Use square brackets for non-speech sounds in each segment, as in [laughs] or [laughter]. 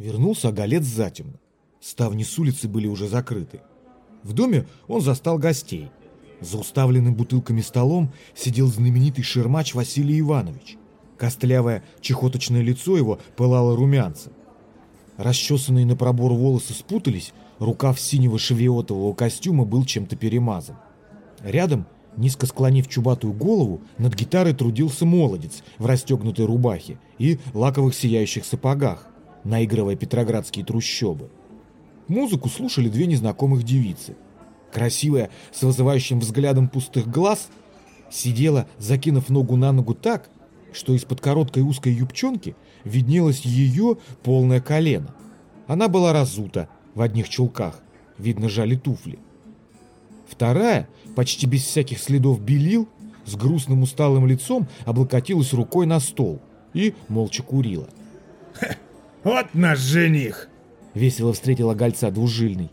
Вернулся Оголец затемно. Ставни с улицы были уже закрыты. В доме он застал гостей. За уставленным бутылками столом сидел знаменитый шермач Василий Иванович. Костлявое чехоточное лицо его пылало румянцем. Расчесанные на пробор волосы спутались, рукав синего шевиотового костюма был чем-то перемазан. Рядом, низко склонив чубатую голову, над гитарой трудился молодец в расстегнутой рубахе и лаковых сияющих сапогах, наигрывая петроградские трущобы. Музыку слушали две незнакомых девицы. Красивая, с вызывающим взглядом пустых глаз, сидела, закинув ногу на ногу так, что из-под короткой узкой юбчонки виднелось ее полное колено. Она была разута в одних чулках, видно жали туфли. Вторая, почти без всяких следов белил, с грустным усталым лицом облокотилась рукой на стол и молча курила. [laughs] «Вот наш жених!» — весело встретила гольца двужильный.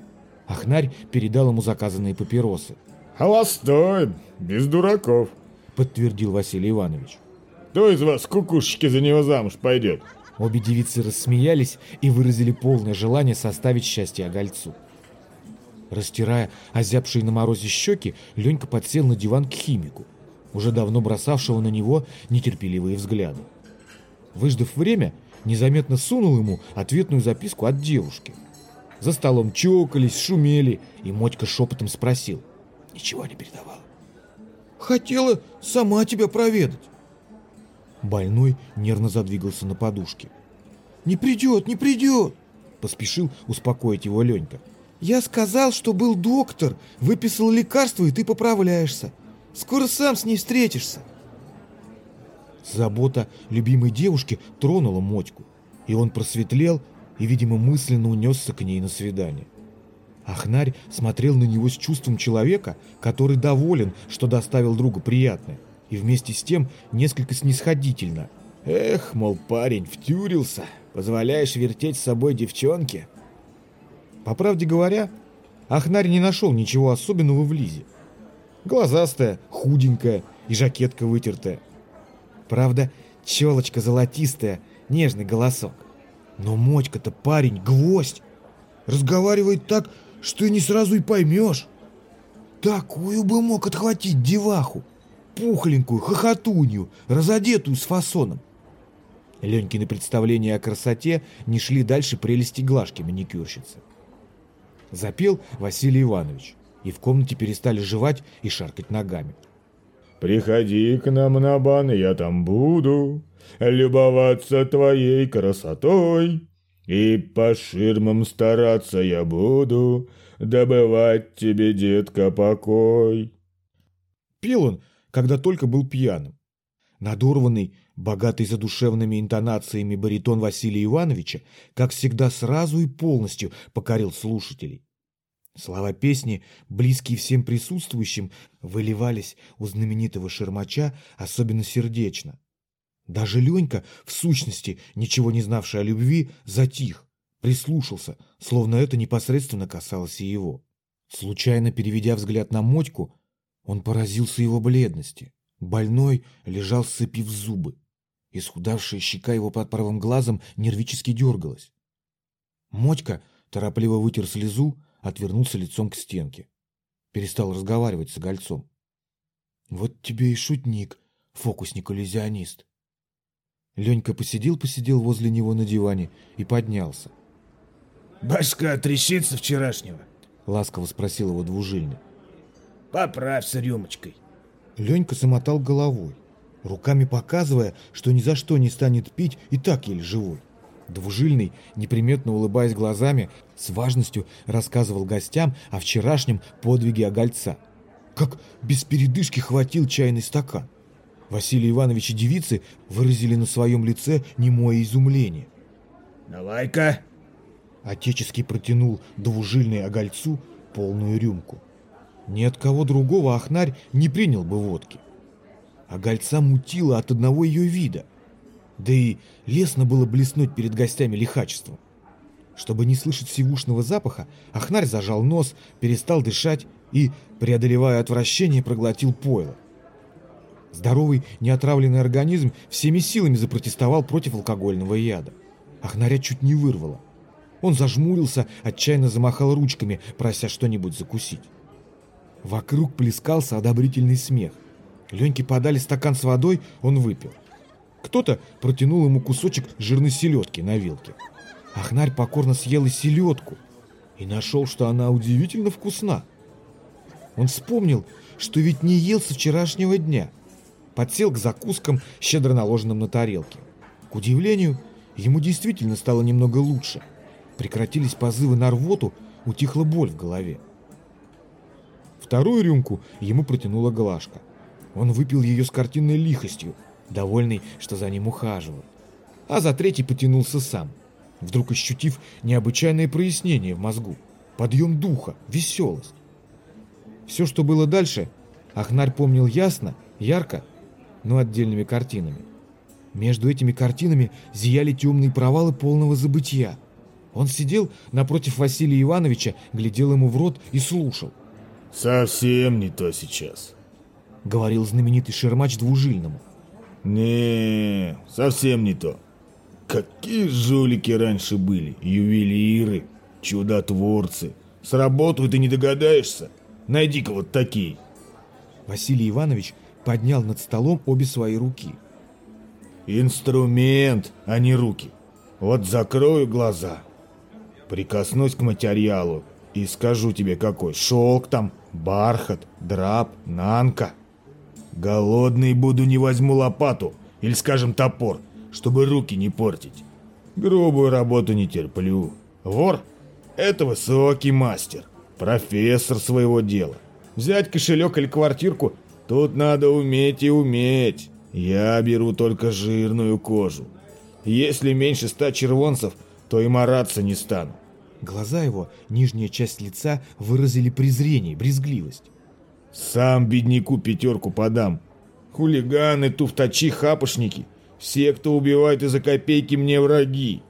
Ахнарь передал ему заказанные папиросы. «Холостой, без дураков», — подтвердил Василий Иванович. Кто из вас, кукушечки, за него замуж пойдет? Обе девицы рассмеялись и выразили полное желание составить счастье Огольцу. Растирая озябшие на морозе щеки, Ленька подсел на диван к химику, уже давно бросавшего на него нетерпеливые взгляды. Выждав время, незаметно сунул ему ответную записку от девушки. За столом чокались, шумели, и Мотька шепотом спросил. «Ничего не передавала?» «Хотела сама тебя проведать». Больной нервно задвигался на подушке. «Не придет, не придет!» Поспешил успокоить его Ленька. «Я сказал, что был доктор, выписал лекарство, и ты поправляешься. Скоро сам с ней встретишься». Забота любимой девушки тронула Мотьку, и он просветлел и, видимо, мысленно унесся к ней на свидание. Ахнарь смотрел на него с чувством человека, который доволен, что доставил другу приятное и вместе с тем несколько снисходительно. «Эх, мол, парень, втюрился, позволяешь вертеть с собой девчонке?» По правде говоря, Ахнарь не нашел ничего особенного в Лизе. Глазастая, худенькая и жакетка вытертая. Правда, челочка золотистая, нежный голосок. Но Мотька-то парень, гвоздь. Разговаривает так, что и не сразу и поймешь. Такую бы мог отхватить деваху пухленькую, хохотунью, разодетую с фасоном. Ленькины представления о красоте не шли дальше прелести глажки маникюрщицы. Запел Василий Иванович, и в комнате перестали жевать и шаркать ногами. «Приходи к нам на бан, я там буду, любоваться твоей красотой, и по ширмам стараться я буду, добывать тебе, детка, покой». Пел он когда только был пьяным. Надорванный, богатый задушевными интонациями баритон Василия Ивановича, как всегда, сразу и полностью покорил слушателей. Слова песни, близкие всем присутствующим, выливались у знаменитого шермача особенно сердечно. Даже Ленька, в сущности, ничего не знавший о любви, затих, прислушался, словно это непосредственно касалось и его. Случайно переведя взгляд на Мотьку, он поразился его бледности. Больной лежал, сцепив зубы. Исхудавшая щека его под правым глазом нервически дергалась. Мотька торопливо вытер слезу, отвернулся лицом к стенке. Перестал разговаривать с Огольцом. «Вот тебе и шутник, фокусник-иллюзионист». Ленька посидел-посидел возле него на диване и поднялся. «Башка трещится вчерашнего?» — ласково спросил его двужильный. Поправься рюмочкой. Ленька замотал головой, руками показывая, что ни за что не станет пить и так еле живой. Двужильный, неприметно улыбаясь глазами, с важностью рассказывал гостям о вчерашнем подвиге огольца. Как без передышки хватил чайный стакан. Василий Иванович и девицы выразили на своем лице немое изумление. «Давай-ка!» Отеческий протянул двужильный огольцу полную рюмку. Ни от кого другого Ахнарь не принял бы водки. А гольца мутило от одного ее вида. Да и лестно было блеснуть перед гостями лихачеством. Чтобы не слышать сивушного запаха, Ахнарь зажал нос, перестал дышать и, преодолевая отвращение, проглотил пойло. Здоровый, неотравленный организм всеми силами запротестовал против алкогольного яда. Ахнаря чуть не вырвало. Он зажмурился, отчаянно замахал ручками, прося что-нибудь закусить. Вокруг плескался одобрительный смех. Леньке подали стакан с водой, он выпил. Кто-то протянул ему кусочек жирной селедки на вилке. Ахнарь покорно съел и селедку и нашел, что она удивительно вкусна. Он вспомнил, что ведь не ел со вчерашнего дня. Подсел к закускам, щедро наложенным на тарелки. К удивлению, ему действительно стало немного лучше. Прекратились позывы на рвоту, утихла боль в голове. Вторую рюмку ему протянула Глашка. Он выпил ее с картинной лихостью, довольный, что за ним ухаживают. А за третий потянулся сам, вдруг ощутив необычайное прояснение в мозгу, подъем духа, веселость. Все, что было дальше, Ахнарь помнил ясно, ярко, но отдельными картинами. Между этими картинами зияли темные провалы полного забытия. Он сидел напротив Василия Ивановича, глядел ему в рот и слушал. «Совсем не то сейчас», — говорил знаменитый Шермач двужильному. Не, совсем не то. Какие жулики раньше были, ювелиры, чудотворцы. Сработают и не догадаешься. Найди-ка вот такие. Василий Иванович поднял над столом обе свои руки. Инструмент, а не руки. Вот закрою глаза, прикоснусь к материалу и скажу тебе какой. Шелк там, бархат, драп, нанка. Голодный буду, не возьму лопату или, скажем, топор, чтобы руки не портить. Грубую работу не терплю. Вор – это высокий мастер, профессор своего дела. Взять кошелек или квартирку – тут надо уметь и уметь. Я беру только жирную кожу. Если меньше ста червонцев, то и мараться не стану. Глаза его, нижняя часть лица выразили презрение, брезгливость. Сам бедняку пятерку подам. Хулиганы, туфтачи, хапошники. Все, кто убивает из-за копейки, мне враги.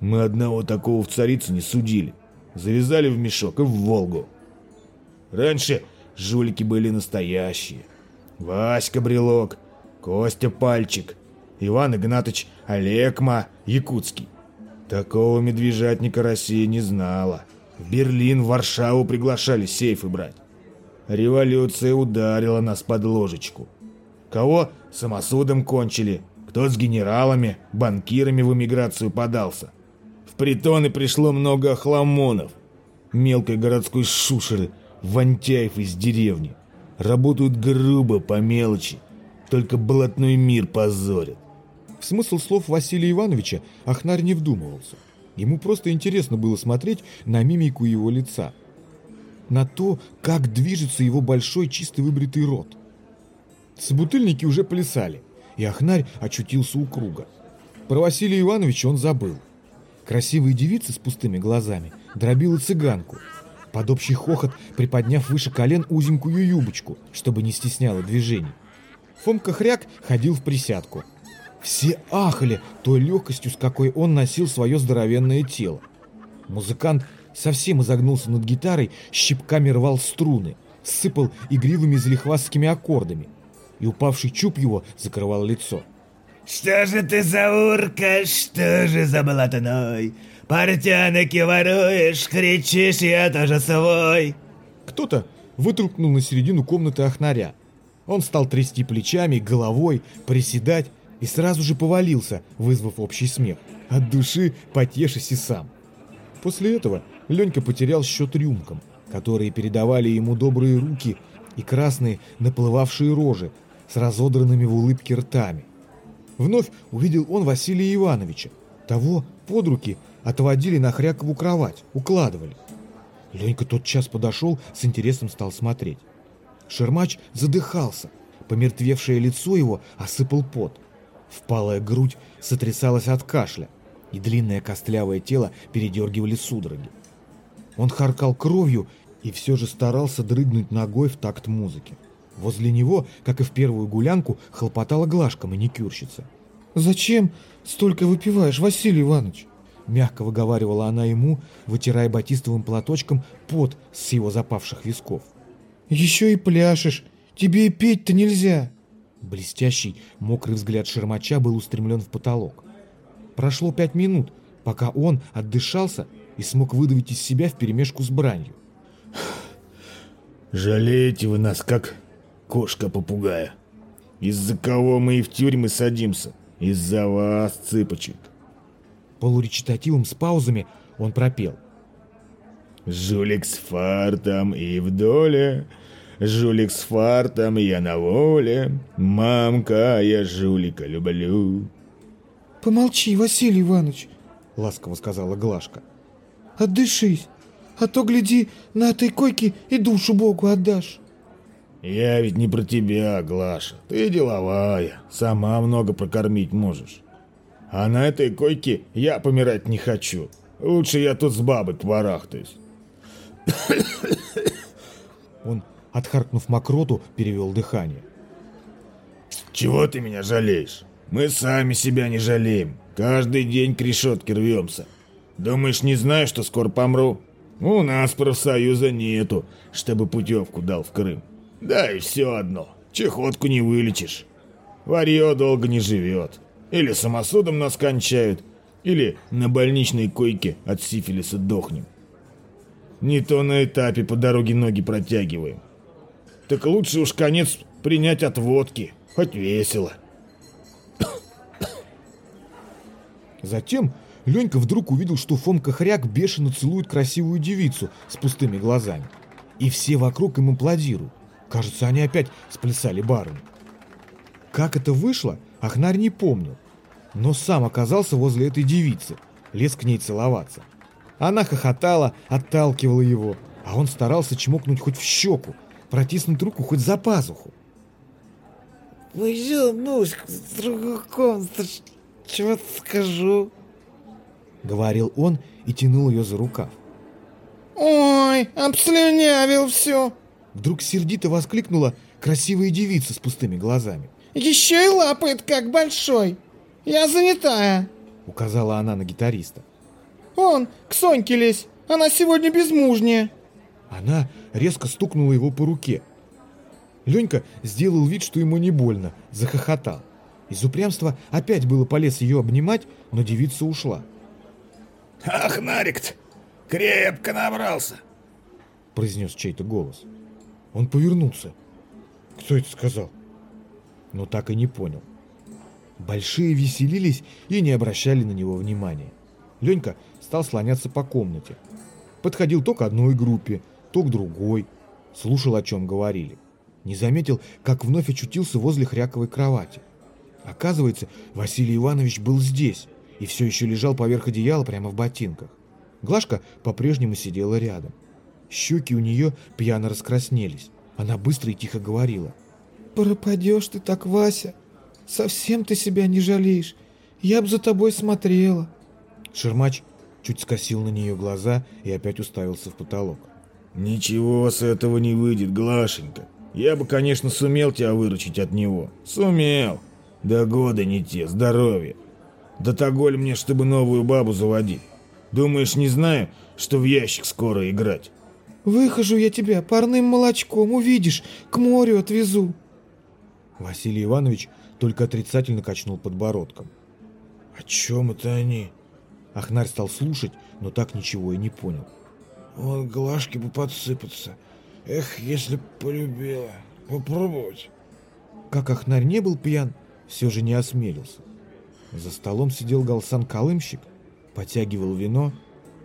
Мы одного такого в царицу не судили. Завязали в мешок и в Волгу. Раньше жулики были настоящие. Васька Брелок, Костя Пальчик, Иван Игнатович Олекма Якутский. Такого медвежатника Россия не знала. В Берлин, в Варшаву приглашали сейфы брать. Революция ударила нас под ложечку. Кого самосудом кончили, кто с генералами, банкирами в эмиграцию подался. В притоны пришло много охламонов, мелкой городской шушеры, вантяев из деревни. Работают грубо, по мелочи, только блатной мир позорят. В смысл слов Василия Ивановича Ахнарь не вдумывался. Ему просто интересно было смотреть на мимику его лица – на то, как движется его большой чисто выбритый рот. Собутыльники уже плясали, и Ахнарь очутился у круга. Про Василия Ивановича он забыл. Красивая девица с пустыми глазами дробила цыганку, под общий хохот приподняв выше колен узенькую юбочку, чтобы не стесняло движений. Фомка Хряк ходил в присядку. Все ахали той легкостью, с какой он носил свое здоровенное тело. Музыкант совсем изогнулся над гитарой, щипками рвал струны, сыпал игривыми залихвастскими аккордами, и упавший чуб его закрывал лицо. «Что же ты за урка, что же за блатной? Портянки воруешь, кричишь, я тоже свой!» Кто-то вытолкнул на середину комнаты охнаря. Он стал трясти плечами, головой, приседать и сразу же повалился, вызвав общий смех, от души потешись и сам. После этого Ленька потерял счет рюмкам, которые передавали ему добрые руки и красные наплывавшие рожи с разодранными в улыбке ртами. Вновь увидел он Василия Ивановича. Того под руки отводили на Хрякову кровать, укладывали. Ленька тот час подошел, с интересом стал смотреть. Шермач задыхался, помертвевшее лицо его осыпал пот. Впалая грудь сотрясалась от кашля, и длинное костлявое тело передергивали судороги. Он харкал кровью и все же старался дрыгнуть ногой в такт музыки. Возле него, как и в первую гулянку, хлопотала Глашка маникюрщица. «Зачем столько выпиваешь, Василий Иванович?» Мягко выговаривала она ему, вытирая батистовым платочком пот с его запавших висков. «Еще и пляшешь. Тебе и петь-то нельзя!» Блестящий, мокрый взгляд Шермача был устремлен в потолок. Прошло пять минут, пока он отдышался и смог выдавить из себя вперемешку с бранью. «Жалеете вы нас, как кошка-попугая. Из-за кого мы и в тюрьмы садимся? Из-за вас, цыпочек!» Полуречитативом с паузами он пропел. «Жулик с фартом и в доле, жулик с фартом, я на воле, мамка, я жулика люблю». «Помолчи, Василий Иванович», — ласково сказала Глашка. «Отдышись, а то, гляди, на этой койке и душу Богу отдашь». «Я ведь не про тебя, Глаша. Ты деловая, сама много прокормить можешь. А на этой койке я помирать не хочу. Лучше я тут с бабой побарахтаюсь». [coughs] Он, отхаркнув мокроту, перевел дыхание. «Чего ты меня жалеешь? Мы сами себя не жалеем. Каждый день к решетке рвемся. Думаешь, не знаю, что скоро помру? У нас профсоюза нету, чтобы путевку дал в Крым. Да и все одно. Чехотку не вылечишь. Варье долго не живет. Или самосудом нас кончают, или на больничной койке от сифилиса дохнем. Не то на этапе по дороге ноги протягиваем. Так лучше уж конец принять от водки, хоть весело. Затем Ленька вдруг увидел, что Фомка Хряк бешено целует красивую девицу с пустыми глазами. И все вокруг им аплодируют. Кажется, они опять сплясали барыню. Как это вышло, Ахнарь не помнил. Но сам оказался возле этой девицы, лез к ней целоваться. Она хохотала, отталкивала его, а он старался чмокнуть хоть в щеку, протиснуть руку хоть за пазуху. Пойдем, Нуська, с другом, чего скажу? Говорил он и тянул ее за рукав. Ой, обслюнявил все. Вдруг сердито воскликнула красивая девица с пустыми глазами. Еще и лапает, как большой. Я занятая. Указала она на гитариста. Он, к Соньке лезь, она сегодня безмужняя. Она резко стукнула его по руке. Ленька сделал вид, что ему не больно, захохотал. Из упрямства опять было полез ее обнимать, но девица ушла. «Ах, Нарик-то, крепко набрался!» произнес чей-то голос. Он повернулся. Кто это сказал? Но так и не понял. Большие веселились и не обращали на него внимания. Ленька стал слоняться по комнате. Подходил то к одной группе, то к другой. Слушал, о чем говорили. Не заметил, как вновь очутился возле хряковой кровати. Оказывается, Василий Иванович был здесь и все еще лежал поверх одеяла прямо в ботинках. Глашка по-прежнему сидела рядом. Щеки у нее пьяно раскраснелись. Она быстро и тихо говорила. «Пропадешь ты так, Вася. Совсем ты себя не жалеешь. Я б за тобой смотрела». Шермач чуть скосил на нее глаза и опять уставился в потолок. «Ничего с этого не выйдет, Глашенька. Я бы, конечно, сумел тебя выручить от него. Сумел. Да годы не те, здоровье. Да таголь мне, чтобы новую бабу заводить. Думаешь, не знаю, что в ящик скоро играть?» «Выхожу я тебя парным молочком, увидишь, к морю отвезу». Василий Иванович только отрицательно качнул подбородком. «О чем это они?» Ахнарь стал слушать, но так ничего и не понял. «Вон глажки бы подсыпаться. Эх, если б полюбила. Попробовать». Как Ахнарь не был пьян, все же не осмелился. За столом сидел Галсан-колымщик, потягивал вино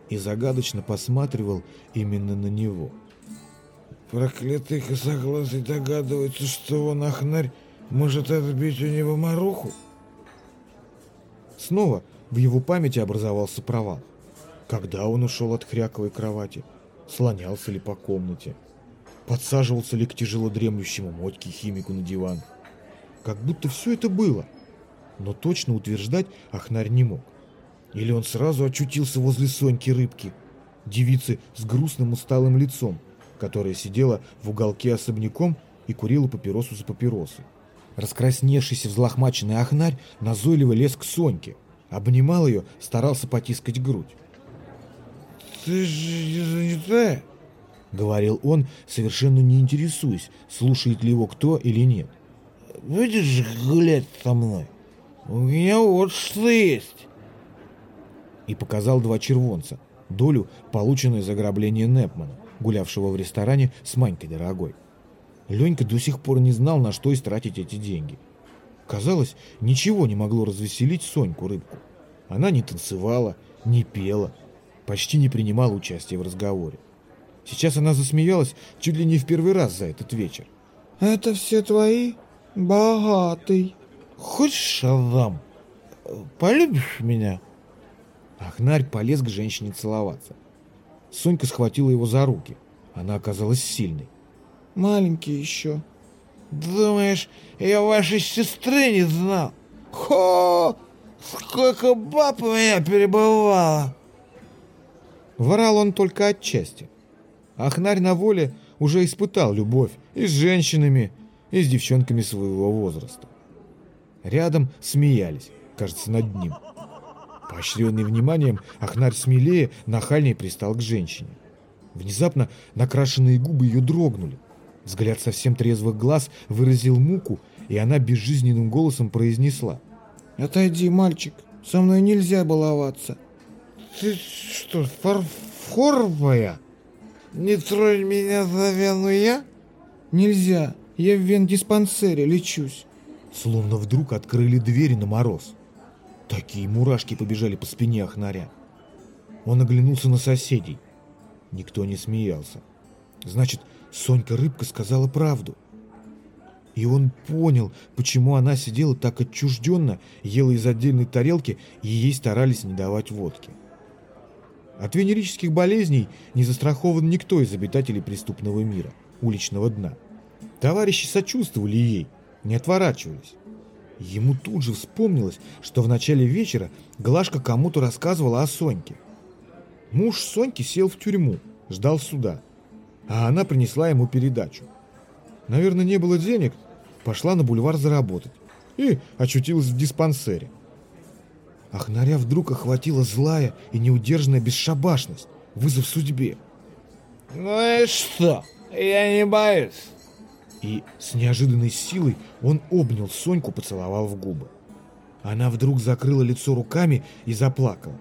и загадочно посматривал именно на него. «Проклятый косоглазый догадывается, что он, Ахнарь, может отбить у него маруху?» Снова в его памяти образовался провал. Когда он ушел от хряковой кровати? Слонялся ли по комнате? Подсаживался ли к тяжело дремлющему мотьке химику на диван? Как будто все это было. Но точно утверждать Ахнарь не мог. Или он сразу очутился возле Соньки Рыбки, девицы с грустным усталым лицом, которая сидела в уголке особняком и курила папиросу за папиросой. Раскрасневшийся взлохмаченный Ахнарь назойливо лез к Соньке, обнимал ее, старался потискать грудь. «Ты же не занятая?» — говорил он, совершенно не интересуясь, слушает ли его кто или нет. «Будешь гулять со мной? У меня вот что есть!» И показал два червонца, долю, полученную за ограбление Непмана, гулявшего в ресторане с Манькой дорогой. Ленька до сих пор не знал, на что истратить эти деньги. Казалось, ничего не могло развеселить Соньку рыбку. Она не танцевала, не пела, почти не принимала участия в разговоре. Сейчас она засмеялась чуть ли не в первый раз за этот вечер. Это все твои? Богатый. Хочешь, Авам, полюбишь меня? Ахнарь полез к женщине целоваться. Сонька схватила его за руки. Она оказалась сильной. Маленький еще. Думаешь, я вашей сестры не знал? Хо! Сколько баб у меня перебывало! Ворал он только отчасти. Ахнарь на воле уже испытал любовь и с женщинами, и с девчонками своего возраста. Рядом смеялись, кажется, над ним. Поощренный вниманием, Ахнарь смелее, нахальнее пристал к женщине. Внезапно накрашенные губы ее дрогнули. Взгляд совсем трезвых глаз выразил муку, и она безжизненным голосом произнесла. «Отойди, мальчик, со мной нельзя баловаться». «Ты что, фарфоровая?» Не тронь меня за вену я? Нельзя, я в вен-диспансере лечусь. Словно вдруг открыли двери на мороз. Такие мурашки побежали по спине Ахнаря. Он оглянулся на соседей. Никто не смеялся. Значит, Сонька Рыбка сказала правду. И он понял, почему она сидела так отчужденно, ела из отдельной тарелки, и ей старались не давать водки. От венерических болезней не застрахован никто из обитателей преступного мира, уличного дна. Товарищи сочувствовали ей, не отворачивались. Ему тут же вспомнилось, что в начале вечера Глашка кому-то рассказывала о Соньке. Муж Соньки сел в тюрьму, ждал суда, а она принесла ему передачу. Наверное, не было денег, пошла на бульвар заработать и очутилась в диспансере. Ахнаря вдруг охватила злая и неудержанная бесшабашность, вызов судьбе. «Ну и что? Я не боюсь!» И с неожиданной силой он обнял Соньку, поцеловал в губы. Она вдруг закрыла лицо руками и заплакала.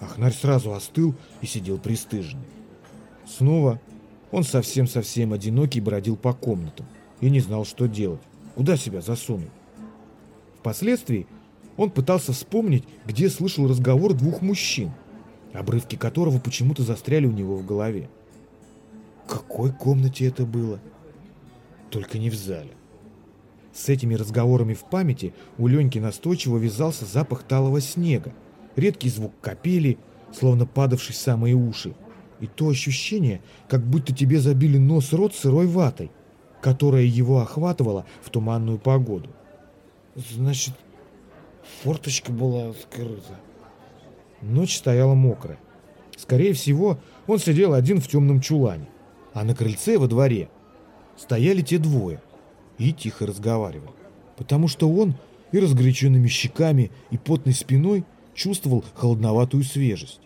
Ахнарь сразу остыл и сидел пристыженный. Снова он совсем-совсем одинокий бродил по комнатам и не знал, что делать, куда себя засунуть. Впоследствии он пытался вспомнить, где слышал разговор двух мужчин, обрывки которого почему-то застряли у него в голове. В какой комнате это было? Только не в зале. С этими разговорами в памяти у Леньки настойчиво вязался запах талого снега, редкий звук капели, словно падавший в самые уши, и то ощущение, как будто тебе забили нос-рот сырой ватой, которая его охватывала в туманную погоду. Значит, Форточка была открыта. Ночь стояла мокрая. Скорее всего, он сидел один в темном чулане. А на крыльце во дворе стояли те двое и тихо разговаривали. Потому что он и разгоряченными щеками, и потной спиной чувствовал холодноватую свежесть.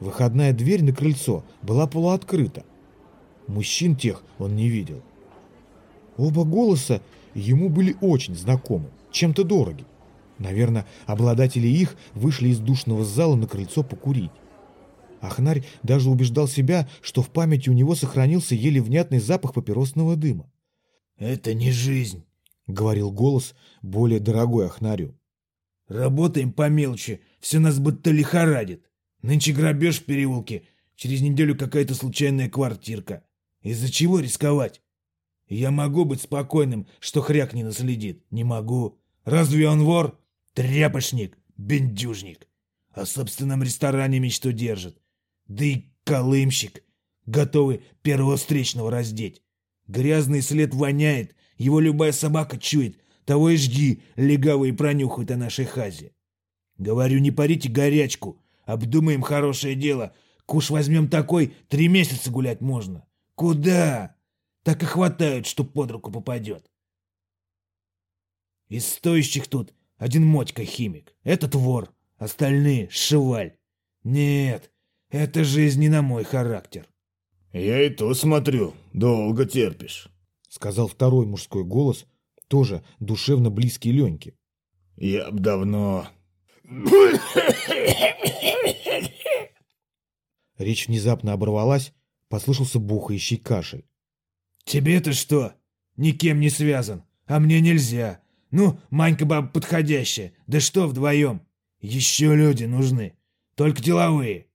Выходная дверь на крыльцо была полуоткрыта. Мужчин тех он не видел. Оба голоса ему были очень знакомы, чем-то дороги. Наверное, обладатели их вышли из душного зала на крыльцо покурить. Ахнарь даже убеждал себя, что в памяти у него сохранился еле внятный запах папиросного дыма. «Это не жизнь», — говорил голос, более дорогой Ахнарю. «Работаем по мелочи, все нас будто лихорадит. Нынче грабеж в переулке, через неделю какая-то случайная квартирка. Из-за чего рисковать? Я могу быть спокойным, что хряк не наследит? Не могу. Разве он вор? Тряпочник, бендюжник. О собственном ресторане мечту держит. Да и колымщик, готовый первого встречного раздеть. Грязный след воняет, его любая собака чует. Того и жди, легавые пронюхают о нашей хазе. Говорю, не парите горячку, обдумаем хорошее дело. Куш возьмем такой, три месяца гулять можно. Куда? Так и хватает, что под руку попадет. Из стоящих тут один Мотька химик. Этот вор. Остальные — шиваль. Нет, эта жизнь не на мой характер. «Я и то смотрю, долго терпишь», — сказал второй мужской голос, тоже душевно близкий Леньке. «Я б давно...» Речь внезапно оборвалась, послышался бухающий кашель. «Тебе-то что? Никем не связан, а мне нельзя. Ну, Манька баба подходящая, да что вдвоем? Еще люди нужны, только деловые.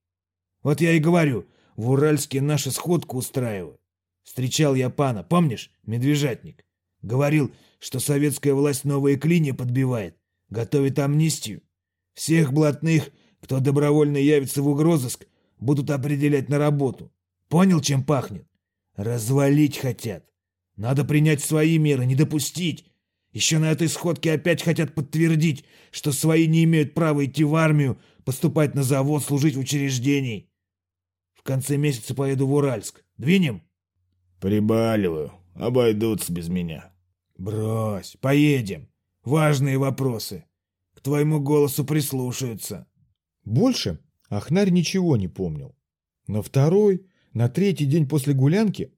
Вот я и говорю, в Уральске наша сходку устраивают. Встречал я пана, помнишь, медвежатник? Говорил, что советская власть новые клини подбивает, готовит амнистию. Всех блатных, кто добровольно явится в угрозыск, будут определять на работу. Понял, чем пахнет? Развалить хотят. Надо принять свои меры, не допустить. Еще на этой сходке опять хотят подтвердить, что свои не имеют права идти в армию, поступать на завод, служить в учреждении. В конце месяца поеду в Уральск. Двинем? Прибаливаю. Обойдутся без меня. Брось, поедем. Важные вопросы. К твоему голосу прислушаются. Больше Ахнарь ничего не помнил. На второй, на третий день после гулянки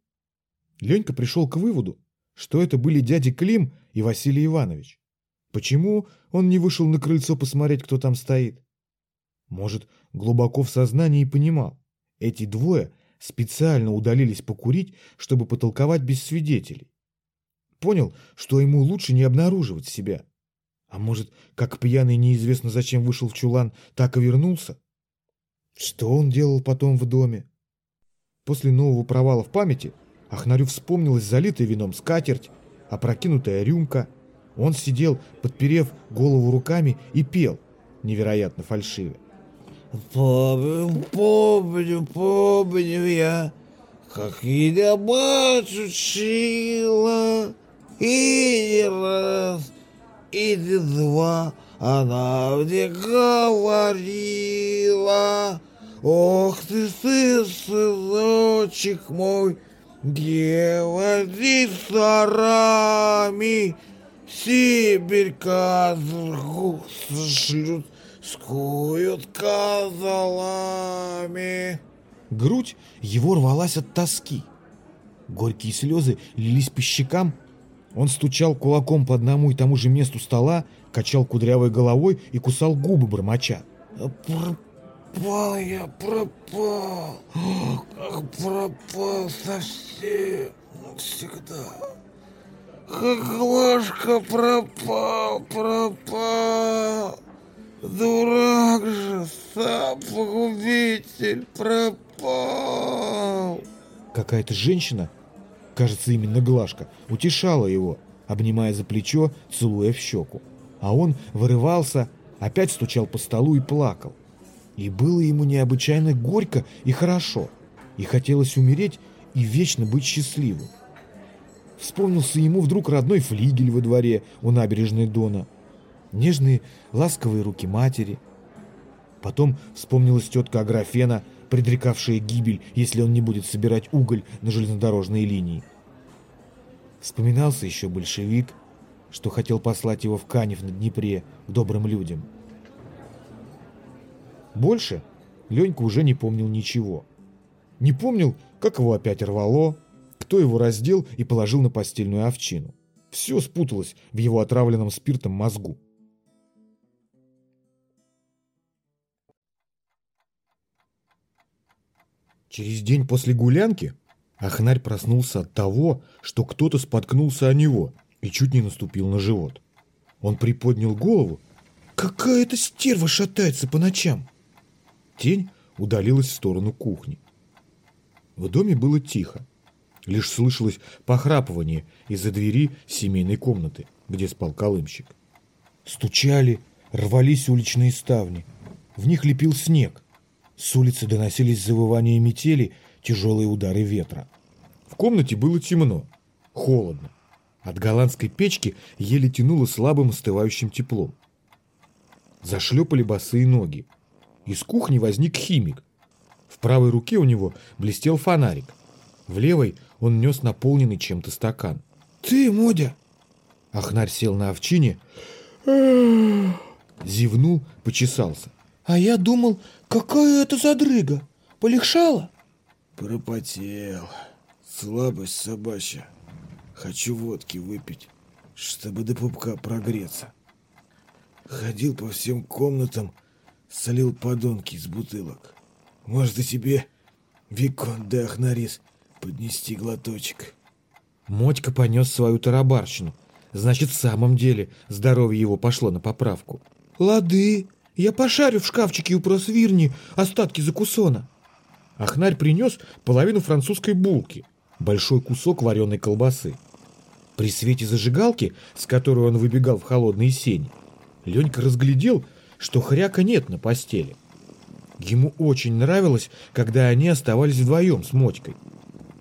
Ленька пришел к выводу, что это были дяди Клим и Василий Иванович. Почему он не вышел на крыльцо посмотреть, кто там стоит? Может, глубоко в сознании понимал, эти двое специально удалились покурить, чтобы потолковать без свидетелей. Понял, что ему лучше не обнаруживать себя. А может, как пьяный неизвестно зачем вышел в чулан, так и вернулся? Что он делал потом в доме? После нового провала в памяти Ахнарю вспомнилась залитая вином скатерть, опрокинутая рюмка. Он сидел, подперев голову руками, и пел, невероятно фальшиво. Помню, помню, помню я, как меня мать учила, и не раз, и не два она мне говорила. Ох ты, сын, сыночек мой, Делай сарами, Сибирь казаху скуют козлами. Грудь его рвалась от тоски. Горькие слезы лились по щекам. Он стучал кулаком по одному и тому же месту стола, качал кудрявой головой и кусал губы бормоча. Пропал я, пропал, как пропал совсем, навсегда. Как ложка пропал, пропал. Дурак же, сам погубитель, пропал. Какая-то женщина, кажется, именно Глашка, утешала его, обнимая за плечо, целуя в щеку. А он вырывался, опять стучал по столу и плакал. И было ему необычайно горько и хорошо. И хотелось умереть и вечно быть счастливым. Вспомнился ему вдруг родной флигель во дворе у набережной Дона. Нежные, ласковые руки матери. Потом вспомнилась тетка Аграфена, предрекавшая гибель, если он не будет собирать уголь на железнодорожной линии. Вспоминался еще большевик, что хотел послать его в Канев на Днепре к добрым людям. Больше Ленька уже не помнил ничего. Не помнил, как его опять рвало, кто его раздел и положил на постельную овчину. Все спуталось в его отравленном спиртом мозгу. Через день после гулянки Ахнарь проснулся от того, что кто-то споткнулся о него и чуть не наступил на живот. Он приподнял голову. «Какая-то стерва шатается по ночам!» Тень удалилась в сторону кухни. В доме было тихо. Лишь слышалось похрапывание из-за двери семейной комнаты, где спал колымщик. Стучали, рвались уличные ставни. В них лепил снег. С улицы доносились завывания метели, тяжелые удары ветра. В комнате было темно, холодно. От голландской печки еле тянуло слабым остывающим теплом. Зашлепали босые ноги. Из кухни возник химик. В правой руке у него блестел фонарик. В левой он нес наполненный чем-то стакан. «Ты, Модя!» Ахнарь сел на овчине, зевнул, почесался. «А я думал, какая это задрыга! Полегшала?» «Пропотел. Слабость собачья. Хочу водки выпить, чтобы до пупка прогреться. Ходил по всем комнатам, солил подонки из бутылок. Может, и тебе Викон де Ахнарис, поднести глоточек. Мотька понес свою тарабарщину. Значит, в самом деле здоровье его пошло на поправку. Лады, я пошарю в шкафчике у просвирни остатки закусона. Ахнарь принес половину французской булки, большой кусок вареной колбасы. При свете зажигалки, с которой он выбегал в холодные сени, Ленька разглядел, что хряка нет на постели. Ему очень нравилось, когда они оставались вдвоем с Мотькой.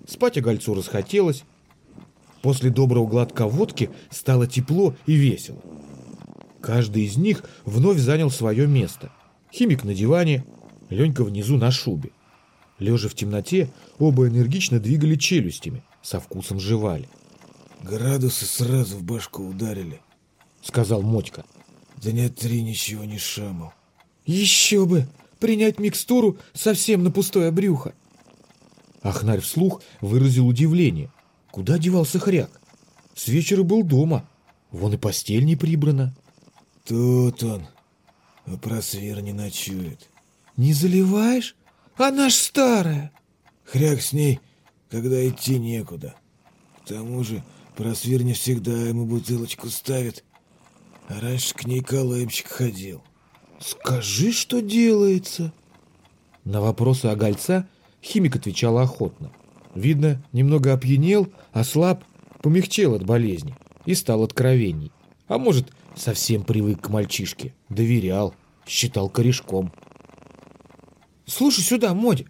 Спать Огольцу расхотелось. После доброго глотка водки стало тепло и весело. Каждый из них вновь занял свое место. Химик на диване, Ленька внизу на шубе. Лежа в темноте, оба энергично двигали челюстями, со вкусом жевали. Градусы сразу в башку ударили, Сказал Мотька. Дня три ничего не шамал. Еще бы! Принять микстуру совсем на пустое брюхо. Ахнарь вслух выразил удивление. Куда девался хряк? С вечера был дома. Вон и постель не прибрана. Тут он, а просвер не ночует. Не заливаешь? Она ж старая. Хряк с ней, когда идти некуда. К тому же просвер не всегда ему бутылочку ставит, а раньше к ней колымчик ходил. Скажи, что делается. На вопросы о гольца химик отвечал охотно. Видно, немного опьянел, ослаб, помягчел от болезни и стал откровенней. А может, совсем привык к мальчишке, доверял, считал корешком. Слушай сюда, Модя,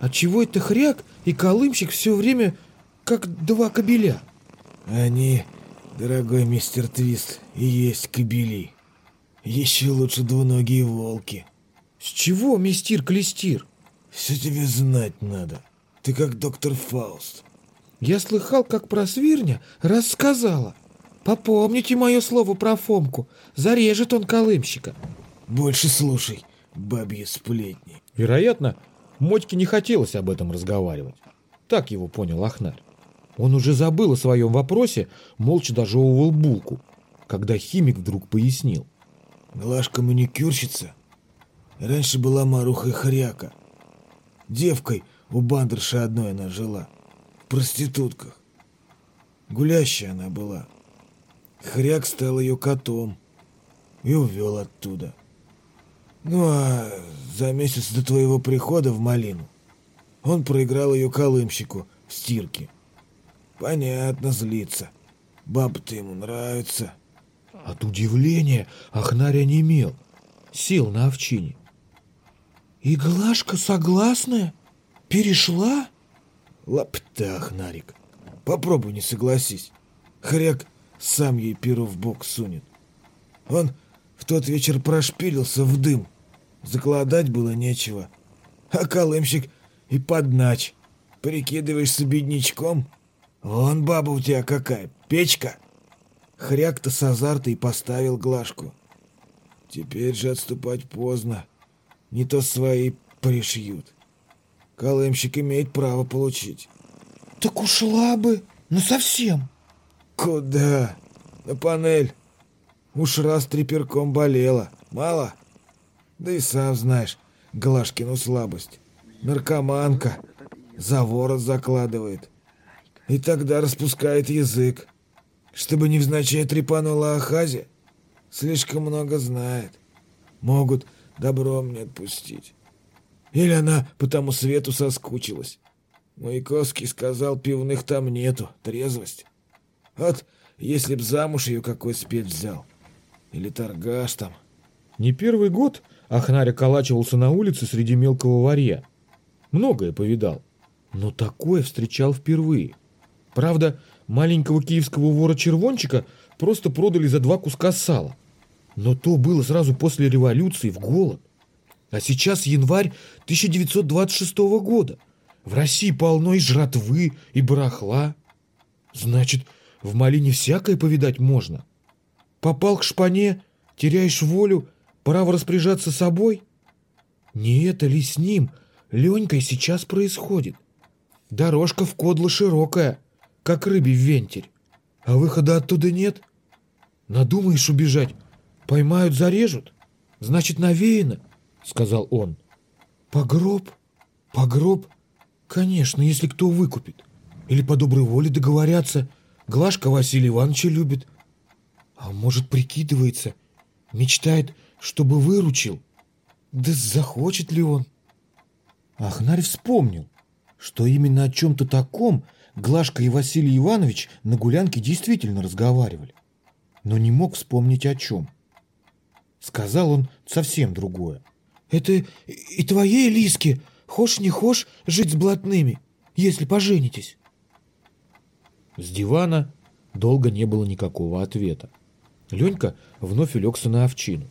а чего это хряк и колымщик все время как два кобеля? Они, дорогой мистер Твист, и есть кобели. Еще лучше двуногие волки. С чего, мистер Клестир? Все тебе знать надо. Ты как доктор Фауст. Я слыхал, как про свирня рассказала. Попомните мое слово про Фомку. Зарежет он колымщика. Больше слушай, бабьи сплетни. Вероятно, Мотьке не хотелось об этом разговаривать. Так его понял Ахнарь. Он уже забыл о своем вопросе, молча дожевывал булку, когда химик вдруг пояснил. Глашка маникюрщица. Раньше была Маруха Хряка. Девкой у бандерши одной она жила. В проститутках. Гулящая она была. Хряк стал ее котом и увел оттуда. Ну а за месяц до твоего прихода в Малину он проиграл ее колымщику в стирке. Понятно, злится. Баба-то ему нравится. От удивления Ахнарь онемел, сел на овчине. И Глашка согласная? Перешла? Лапта, Ахнарик. Попробуй не согласись. Хряк сам ей перо в бок сунет. Он в тот вечер прошпилился в дым. Закладать было нечего. А колымщик и поднач. Прикидываешься беднячком? Вон баба у тебя какая, печка. Хряк-то с азарта и поставил глажку. Теперь же отступать поздно. Не то свои пришьют. Колымщик имеет право получить. Так ушла бы, ну совсем. Куда? На панель. Уж раз треперком болела. Мало? Да и сам знаешь, Глашкину слабость. Наркоманка. За ворот закладывает. И тогда распускает язык. Чтобы невзначай трепанула о хазе. Слишком много знает. Могут добром не отпустить. Или она по тому свету соскучилась. Маяковский сказал, пивных там нету, трезвость. Вот если б замуж ее какой спец взял. Или торгаш там. Не первый год Ахнарь околачивался на улице среди мелкого варья. Многое повидал, но такое встречал впервые. Правда, маленького киевского вора-червончика просто продали за два куска сала. Но то было сразу после революции, в голод. А сейчас январь 1926 года. В России полно и жратвы, и барахла. Значит, в Малине всякое повидать можно. Попал к шпане, теряешь волю, право распоряжаться собой? Не это ли с ним, Ленькой, сейчас происходит? Дорожка в кодло широкая, как рыбий вентиль. А выхода оттуда нет? Надумаешь убежать, поймают, зарежут? Значит, навеяно, — сказал он. Погроб, погроб, Конечно, если кто выкупит. Или по доброй воле договорятся. Глашка Василий Ивановича любит. А может, прикидывается, мечтает, чтобы выручил. Да захочет ли он? Ахнарь вспомнил, что именно о чем-то таком Глашка и Василий Иванович на гулянке действительно разговаривали, но не мог вспомнить о чем. Сказал он совсем другое. «Это и твоей Лиске, хошь не хошь, жить с блатными, если поженитесь?» С дивана долго не было никакого ответа. Ленька вновь улегся на овчину.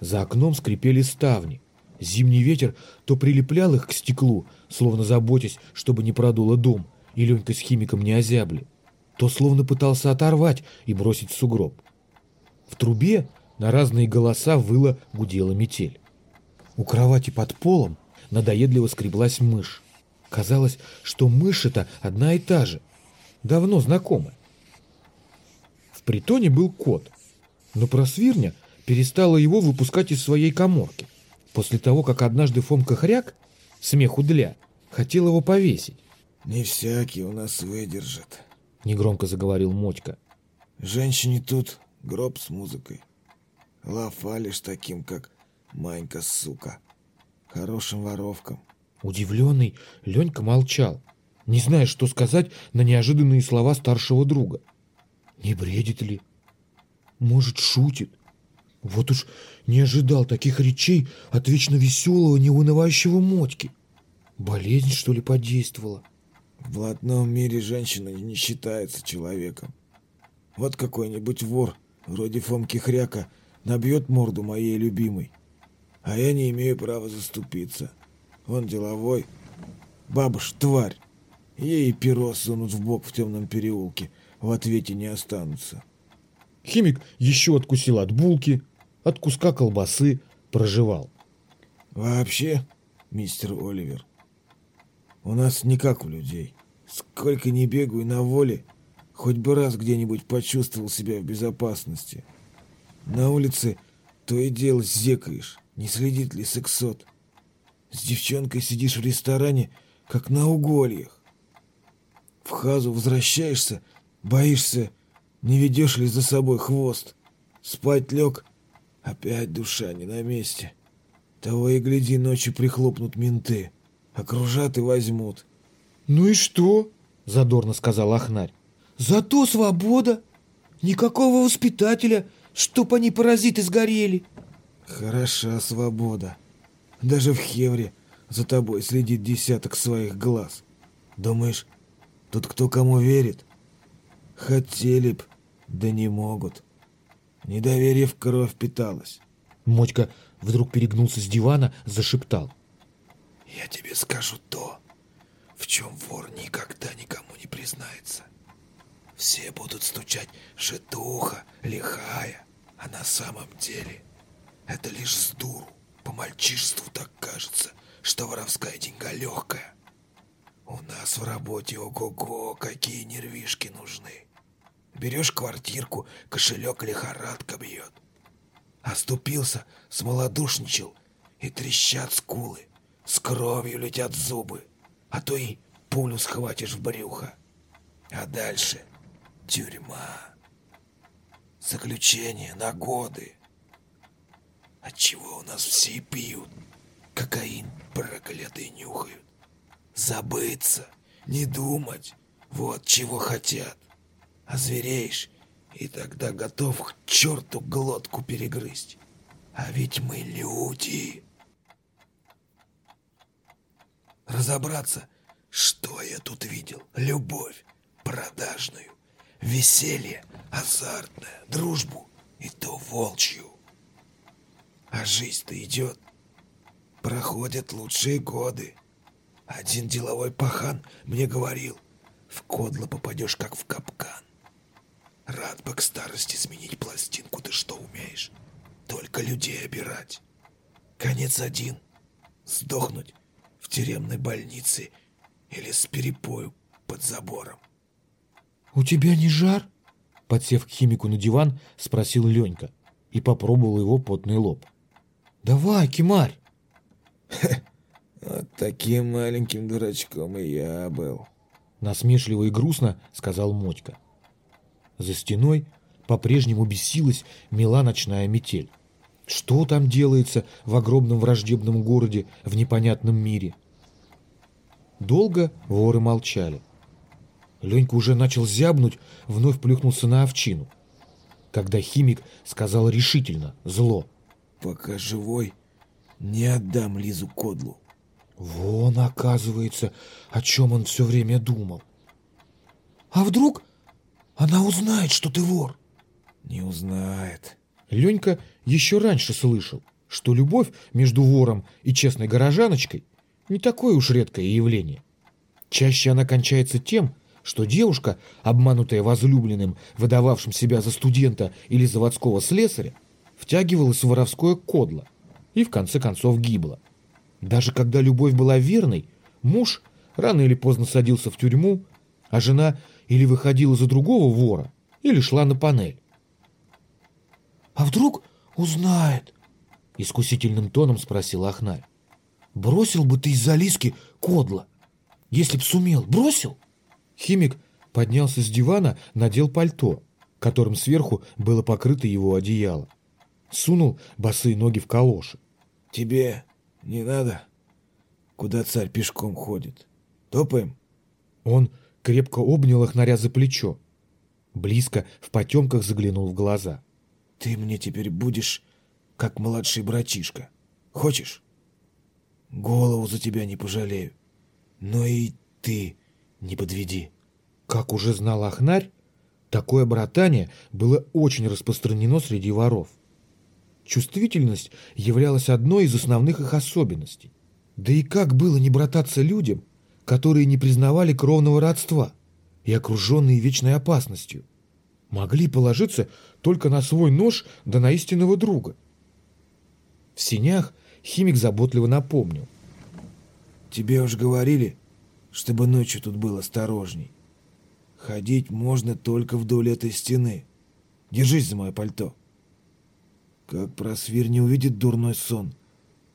За окном скрипели ставни. Зимний ветер то прилеплял их к стеклу, словно заботясь, чтобы не продуло дом, и Ленька с химиком не озябли, то словно пытался оторвать и бросить в сугроб. В трубе на разные голоса выла гудела метель. У кровати под полом надоедливо скреблась мышь. Казалось, что мышь это одна и та же, давно знакомая. В притоне был кот, но просвирня перестала его выпускать из своей коморки, после того, как однажды Фомка Хряк, смеху для, хотел его повесить. «Не всякий у нас выдержит», — негромко заговорил Мотька. «Женщине тут гроб с музыкой. Лафа лишь таким, как Манька, сука. Хорошим воровкам». Удивленный, Ленька молчал, не зная, что сказать на неожиданные слова старшего друга. Не бредит ли? Может, шутит? Вот уж не ожидал таких речей от вечно веселого, неунывающего Мотьки. Болезнь, что ли, подействовала? В блатном мире женщина не считается человеком. Вот какой-нибудь вор, вроде Фомки Хряка, набьет морду моей любимой. А я не имею права заступиться. Он деловой. Бабуш, тварь. Ей перо сунут в бок в темном переулке. В ответе не останутся. Химик еще откусил от булки, от куска колбасы, проживал. Вообще, мистер Оливер, у нас не как у людей. Сколько не бегаю на воле, хоть бы раз где-нибудь почувствовал себя в безопасности. На улице то и дело зекаешь, не следит ли сексот. С девчонкой сидишь в ресторане, как на угольях. В хазу возвращаешься, боишься, не ведешь ли за собой хвост. Спать лег, опять душа не на месте. Того и гляди, ночью прихлопнут менты. Окружат и возьмут. «Ну и что?» — задорно сказал Ахнарь. «Зато свобода! Никакого воспитателя, чтоб они паразиты сгорели!» «Хороша свобода. Даже в Хевре за тобой следит десяток своих глаз. Думаешь, тут кто кому верит? Хотели б, да не могут. Недоверие в кровь питалось». Мотька вдруг перегнулся с дивана, зашептал. Я тебе скажу то, в чем вор никогда никому не признается. Все будут стучать «житуха», «лихая», а на самом деле это лишь с дуру. По мальчишеству так кажется, что воровская деньга легкая. У нас в работе ого-го, какие нервишки нужны. Берешь квартирку, кошелек лихорадка бьет. Оступился, смолодушничал, и трещат скулы. С кровью летят зубы, а то и пулю схватишь в брюхо. А дальше тюрьма. Заключение на годы. Отчего у нас все пьют? Кокаин проклятый нюхают. Забыться, не думать, вот чего хотят. А звереешь, и тогда готов к черту глотку перегрызть. А ведь мы люди. Разобраться, что я тут видел. Любовь продажную, веселье азартное, дружбу и то волчью. А жизнь-то идет. Проходят лучшие годы. Один деловой пахан мне говорил, в кодло попадешь, как в капкан. Рад бы к старости сменить пластинку, ты что умеешь? Только людей обирать. Конец один. Сдохнуть в тюремной больнице или с перепою под забором. «У тебя не жар?» Подсев к химику на диван, спросил Ленька и попробовал его потный лоб. «Давай, кимарь!» [laughs] «Вот Таким маленьким дурачком и я был. Насмешливо и грустно сказал Мотька. За стеной по-прежнему бесилась мела ночная метель. Что там делается в огромном враждебном городе в непонятном мире? Долго воры молчали. Ленька уже начал зябнуть, вновь плюхнулся на овчину. Когда химик сказал решительно, зло. «Пока живой, не отдам Лизу Кодлу». Вон, оказывается, о чем он все время думал. А вдруг она узнает, что ты вор? Не узнает. Ленька еще раньше слышал, что любовь между вором и честной горожаночкой не такое уж редкое явление. Чаще она кончается тем, что девушка, обманутая возлюбленным, выдававшим себя за студента или заводского слесаря, втягивалась в воровское кодло и в конце концов гибла. Даже когда любовь была верной, муж рано или поздно садился в тюрьму, а жена или выходила за другого вора, или шла на панель. «А вдруг узнает?» — искусительным тоном спросил Ахнарь. «Бросил бы ты из-за Лиски кодло, если б сумел. Бросил?» Химик поднялся с дивана, надел пальто, которым сверху было покрыто его одеяло. Сунул босые ноги в калоши. «Тебе не надо? Куда царь пешком ходит? Топаем?» Он крепко обнял Ахнаря за плечо. Близко в потемках заглянул в глаза. «Ты мне теперь будешь как младший братишка. Хочешь? Голову за тебя не пожалею. Но и ты не подведи». Как уже знал Ахнарь, такое братание было очень распространено среди воров. Чувствительность являлась одной из основных их особенностей. Да и как было не брататься людям, которые не признавали кровного родства и окруженные вечной опасностью? Могли положиться только на свой нож да на истинного друга. В синях химик заботливо напомнил. «Тебе уж говорили, чтобы ночью тут был осторожней. Ходить можно только вдоль этой стены. Держись за мое пальто». Как просвир не увидит дурной сон,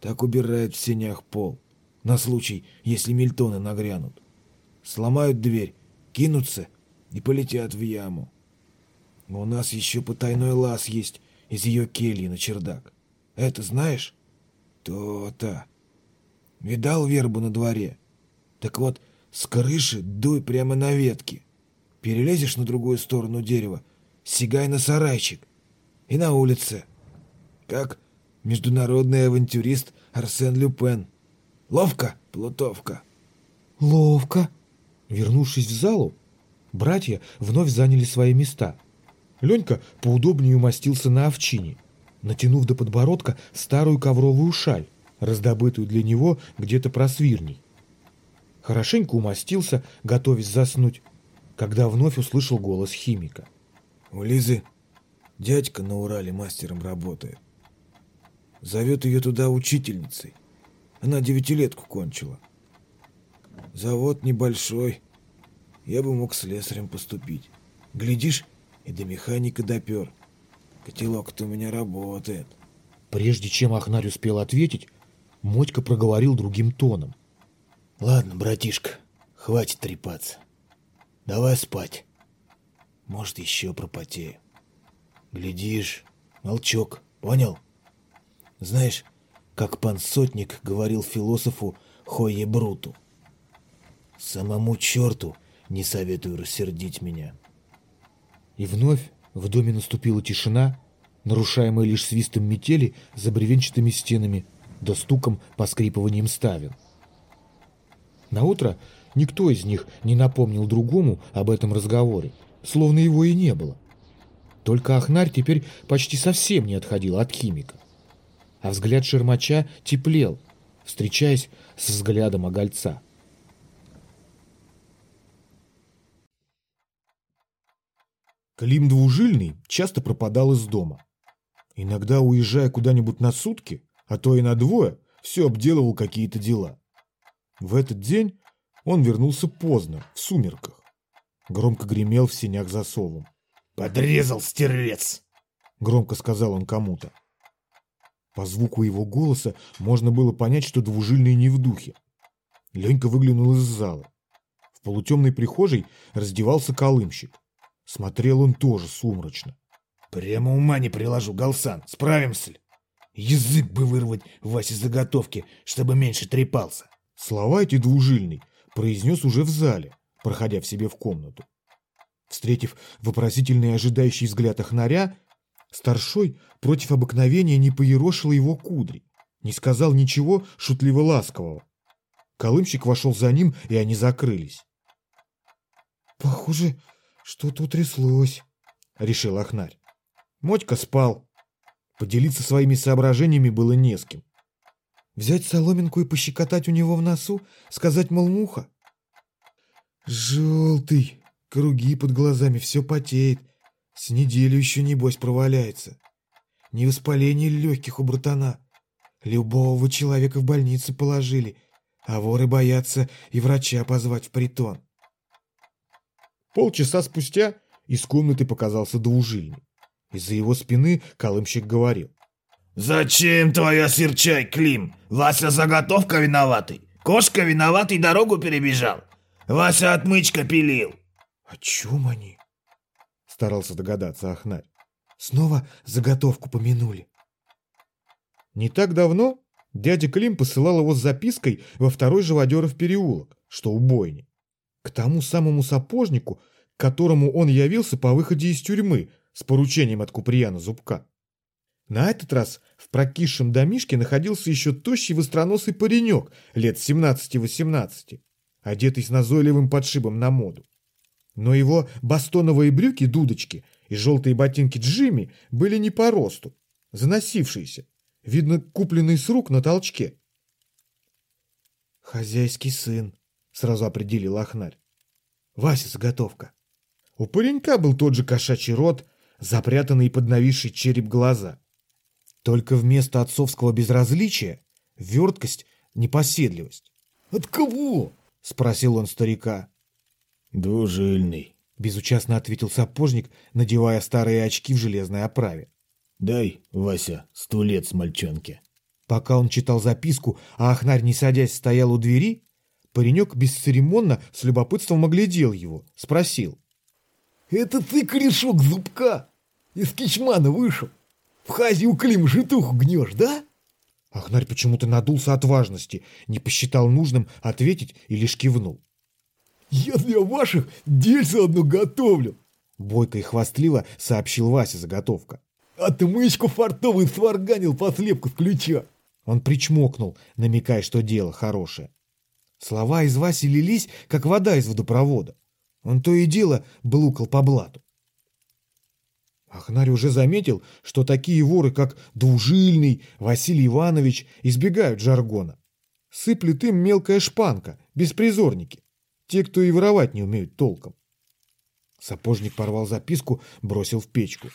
так убирает в сенях пол, на случай, если мильтоны нагрянут. Сломают дверь, кинутся и полетят в яму. У нас еще потайной лаз есть из ее кельи на чердак. Это знаешь? То-то. Видал вербу на дворе? Так вот, с крыши дуй прямо на ветки. Перелезешь на другую сторону дерева, сигай на сарайчик. И на улице как международный авантюрист Арсен Люпен. Ловко, плутовка. Ловко. Вернувшись в залу, братья вновь заняли свои места. Ленька поудобнее умостился на овчине, натянув до подбородка старую ковровую шаль, раздобытую для него где-то просвирней. Хорошенько умостился, готовясь заснуть, когда вновь услышал голос химика. У Лизы дядька на Урале мастером работает. Зовет ее туда учительницей. Она девятилетку кончила. Завод небольшой. Я бы мог слесарем поступить. Глядишь, и до механика допер. Котелок-то у меня работает. Прежде чем Ахнарь успел ответить, Мотька проговорил другим тоном. Ладно, братишка, хватит трепаться. Давай спать. Может, еще пропотею. Глядишь, молчок, понял? — знаешь, как пан Сотник говорил философу Хойе Бруту. Самому черту не советую рассердить меня. И вновь в доме наступила тишина, нарушаемая лишь свистом метели за бревенчатыми стенами да стуком поскрипыванием ставен. Наутро никто из них не напомнил другому об этом разговоре, словно его и не было. Только Ахнарь теперь почти совсем не отходил от химика а взгляд Шермача теплел, встречаясь с взглядом огольца. Клим Двужильный часто пропадал из дома. Иногда, уезжая куда-нибудь на сутки, а то и на двое, все обделывал какие-то дела. В этот день он вернулся поздно, в сумерках. Громко гремел в сенях засовом. «Подрезал стервец!» — громко сказал он кому-то. По звуку его голоса можно было понять, что двужильный не в духе. Ленька выглянул из зала. В полутемной прихожей раздевался колымщик. Смотрел он тоже сумрачно. Прямо ума не приложу, Галсан, справимся ли? Язык бы вырвать Васе заготовки, чтобы меньше трепался. Слова эти двужильный произнес уже в зале, проходя в себе в комнату. Встретив вопросительный ожидающий взгляд Ахнаря, старшой против обыкновения не поерошил его кудри, не сказал ничего шутливо-ласкового. Колымщик вошел за ним, и они закрылись. «Похоже, что-то утряслось», — решил Ахнарь. Мотька спал. Поделиться своими соображениями было не с кем. Взять соломинку и пощекотать у него в носу, сказать, мол, муха? Желтый, круги под глазами, все потеет. С неделю еще, небось, проваляется. Не воспаление легких у братана. Любого человека в больнице положили, а воры боятся и врача позвать в притон. Полчаса спустя из комнаты показался двужильник. Из-за его спины колымщик говорил. «Зачем твоя серчай, Клим? Вася заготовка виноватый. Кошка виноватый дорогу перебежал. Вася отмычка пилил». «О чем они?» Старался догадаться Ахнарь. «Снова заготовку помянули». Не так давно дядя Клим посылал его с запиской во второй живодеров переулок, что у бойни. К тому самому сапожнику, к которому он явился по выходе из тюрьмы с поручением от Куприяна Зубка. На этот раз в прокисшем домишке находился еще тощий востроносый паренек лет 17-18, одетый с назойливым подшибом на моду. Но его бастоновые брюки-дудочки и желтые ботинки Джимми были не по росту, заносившиеся, видно, купленные с рук на толчке. «Хозяйский сын», — сразу определил Ахнарь. «Вася заготовка». У паренька был тот же кошачий рот, запрятанный под нависший череп глаза. Только вместо отцовского безразличия — верткость, непоседливость. «От кого?» — спросил он старика. «Двужильный», — безучастно ответил сапожник, надевая старые очки в железной оправе. «Дай, Вася, сто лет с мальчонки». Пока он читал записку, а Ахнарь, не садясь, стоял у двери, паренек бесцеремонно с любопытством оглядел его, спросил. «Это ты, корешок зубка, из кичмана вышел? В хазе у Клим житуху гнешь, да?» Ахнарь почему-то надулся от важности, не посчитал нужным ответить и лишь кивнул. «Я для ваших дельца одно готовлю!» Бойко и хвастливо сообщил Вася заготовка. «Отмычку фартовый сварганил по слепку с ключа!» Он причмокнул, намекая, что дело хорошее. Слова из Васи лились, как вода из водопровода. Он то и дело блукал по блату. Ахнарь уже заметил, что такие воры, как Двужильный, Василий Иванович, избегают жаргона. Сыплет им мелкая шпанка, беспризорники, те, кто и воровать не умеют толком. Сапожник порвал записку, бросил в печку.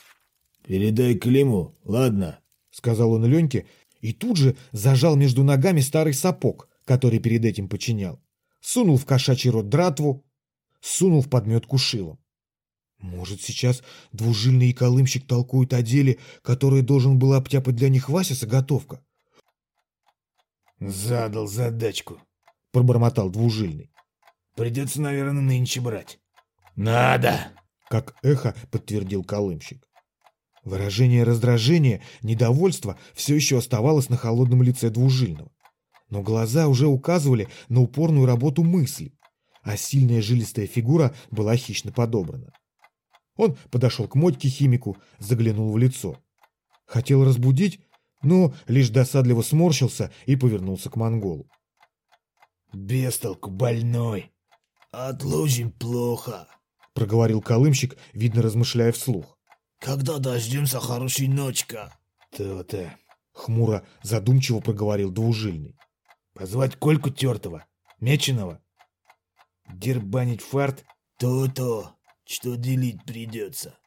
«Передай Климу, ладно?» — сказал он Леньке, и тут же зажал между ногами старый сапог, который перед этим починял. Сунул в кошачий рот дратву, сунул в подметку шилом. Может, сейчас двужильный и колымщик толкуют о деле, которое должен был обтяпать для них Вася заготовка? «Задал задачку», — пробормотал двужильный. «Придется, наверное, нынче брать». «Надо!» — как эхо подтвердил колымщик. Выражение раздражения, недовольства все еще оставалось на холодном лице двужильного. Но глаза уже указывали на упорную работу мысли, а сильная жилистая фигура была хищно подобрана. Он подошел к Мотьке-химику, заглянул в лицо. Хотел разбудить, но лишь досадливо сморщился и повернулся к монголу. «Бестолку больной! Отлучим плохо!» — проговорил колымщик, видно размышляя вслух. «Когда дождемся хорошей ночка?» «То-то!» — хмуро задумчиво проговорил двужильный. «Позвать Кольку Тертого, Меченого? Дербанить фарт?» «То-то!» что делить придется.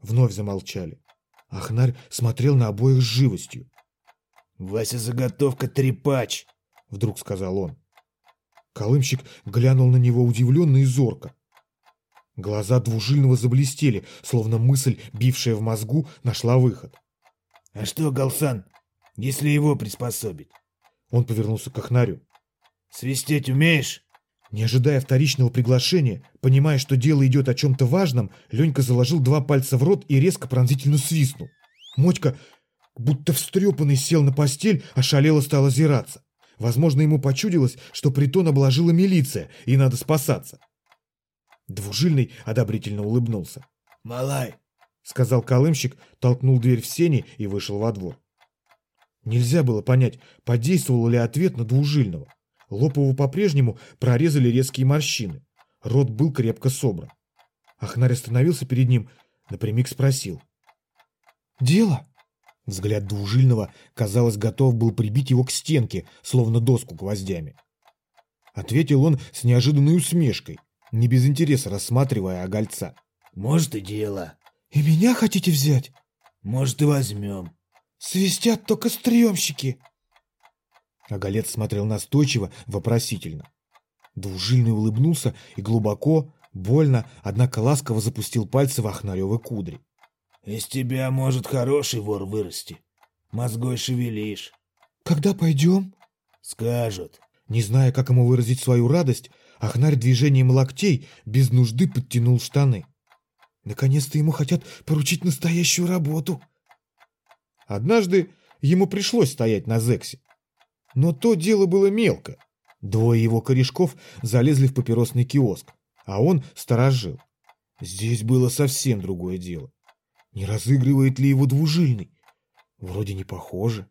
Вновь замолчали. Ахнарь смотрел на обоих с живостью. «Вася заготовка трепач!» — вдруг сказал он. Колымщик глянул на него удивленно и зорко. Глаза двужильного заблестели, словно мысль, бившая в мозгу, нашла выход. «А что, Галсан, если его приспособить?» Он повернулся к Ахнарю. Свистеть умеешь? Не ожидая вторичного приглашения, понимая, что дело идет о чем-то важном, Ленька заложил два пальца в рот и резко пронзительно свистнул. Мотька, будто встрепанный, сел на постель, ошалело стал озираться. Возможно, ему почудилось, что притон обложила милиция, и надо спасаться. Двужильный одобрительно улыбнулся. «Малай!» — сказал колымщик, толкнул дверь в сени и вышел во двор. Нельзя было понять, подействовал ли ответ на двужильного. Лопову по-прежнему прорезали резкие морщины. Рот был крепко собран. Ахнарь остановился перед ним, напрямик спросил. «Дело?» Взгляд двужильного, казалось, готов был прибить его к стенке, словно доску гвоздями. Ответил он с неожиданной усмешкой, не без интереса рассматривая огольца. «Может и дело. И меня хотите взять? Может и возьмем. Свистят только стремщики. Оголец смотрел настойчиво, вопросительно. Двужильный улыбнулся и глубоко, больно, однако ласково запустил пальцы в охнаревы кудри. Из тебя может хороший вор вырасти. Мозгой шевелишь. Когда пойдем? Скажут. Не зная, как ему выразить свою радость, Ахнарь движением локтей без нужды подтянул штаны. Наконец-то ему хотят поручить настоящую работу. Однажды ему пришлось стоять на Зексе. Но то дело было мелко. Двое его корешков залезли в папиросный киоск, а он сторожил. Здесь было совсем другое дело. Не разыгрывает ли его двужильный? Вроде не похоже.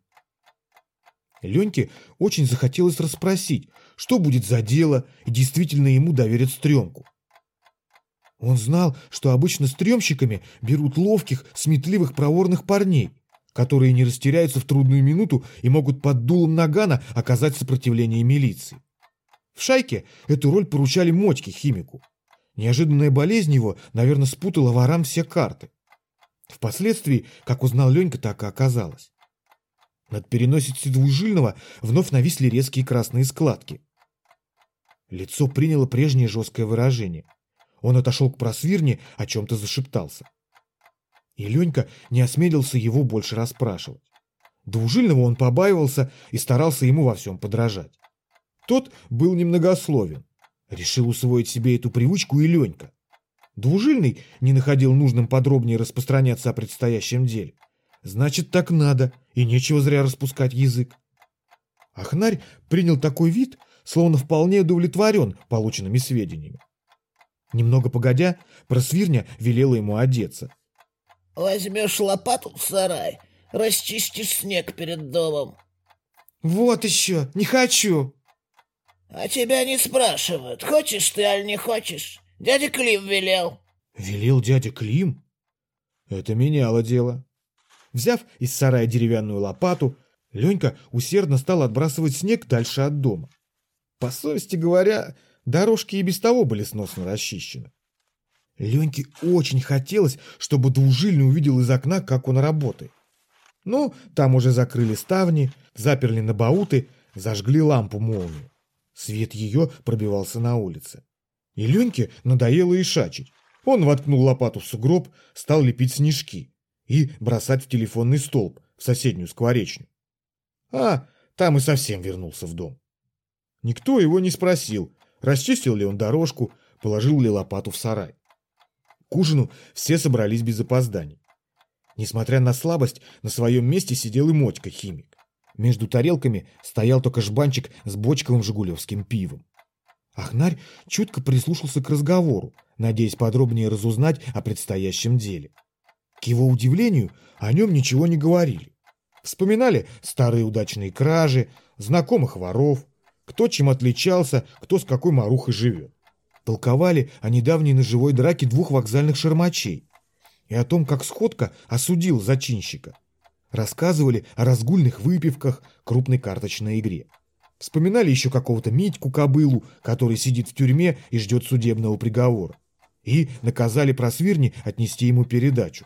Леньке очень захотелось расспросить, что будет за дело, и действительно ему доверят стрёмку. Он знал, что обычно стрёмщиками берут ловких, сметливых, проворных парней, которые не растеряются в трудную минуту и могут под дулом нагана оказать сопротивление милиции. В шайке эту роль поручали Мотьке, химику. Неожиданная болезнь его, наверное, спутала ворам все карты. Впоследствии, как узнал Ленька, так и оказалось. Над переносицей двужильного вновь нависли резкие красные складки. Лицо приняло прежнее жесткое выражение. Он отошел к просвирне, о чем-то зашептался. И Ленька не осмелился его больше расспрашивать. Двужильного он побаивался и старался ему во всем подражать. Тот был немногословен. Решил усвоить себе эту привычку и Ленька. Двужильный не находил нужным подробнее распространяться о предстоящем деле. Значит, так надо, и нечего зря распускать язык. Ахнарь принял такой вид, словно вполне удовлетворен полученными сведениями. Немного погодя, просвирня велела ему одеться. Возьмешь лопату в сарай, расчистишь снег перед домом. Вот еще, не хочу. А тебя не спрашивают, хочешь ты, аль не хочешь. Дядя Клим велел. Велел дядя Клим? Это меняло дело. Взяв из сарая деревянную лопату, Ленька усердно стал отбрасывать снег дальше от дома. По совести говоря, дорожки и без того были сносно расчищены. Леньке очень хотелось, чтобы двужильный увидел из окна, как он работает. Ну, там уже закрыли ставни, заперли на бауты, зажгли лампу-молнию. Свет ее пробивался на улице. И Леньке надоело ишачить. Он воткнул лопату в сугроб, стал лепить снежки и бросать в телефонный столб, в соседнюю скворечню. А, там и совсем вернулся в дом. Никто его не спросил, расчистил ли он дорожку, положил ли лопату в сарай. К ужину все собрались без опозданий. Несмотря на слабость, на своем месте сидел и Мотька, химик. Между тарелками стоял только жбанчик с бочковым жигулевским пивом. Ахнарь чутко прислушался к разговору, надеясь подробнее разузнать о предстоящем деле. К его удивлению, о нем ничего не говорили. Вспоминали старые удачные кражи, знакомых воров, кто чем отличался, кто с какой марухой живет. Толковали о недавней ножевой драке двух вокзальных шармачей и о том, как Сходка осудил зачинщика. Рассказывали о разгульных выпивках, крупной карточной игре. Вспоминали еще какого-то Митьку Кобылу, который сидит в тюрьме и ждет судебного приговора. И наказали просвирни отнести ему передачу.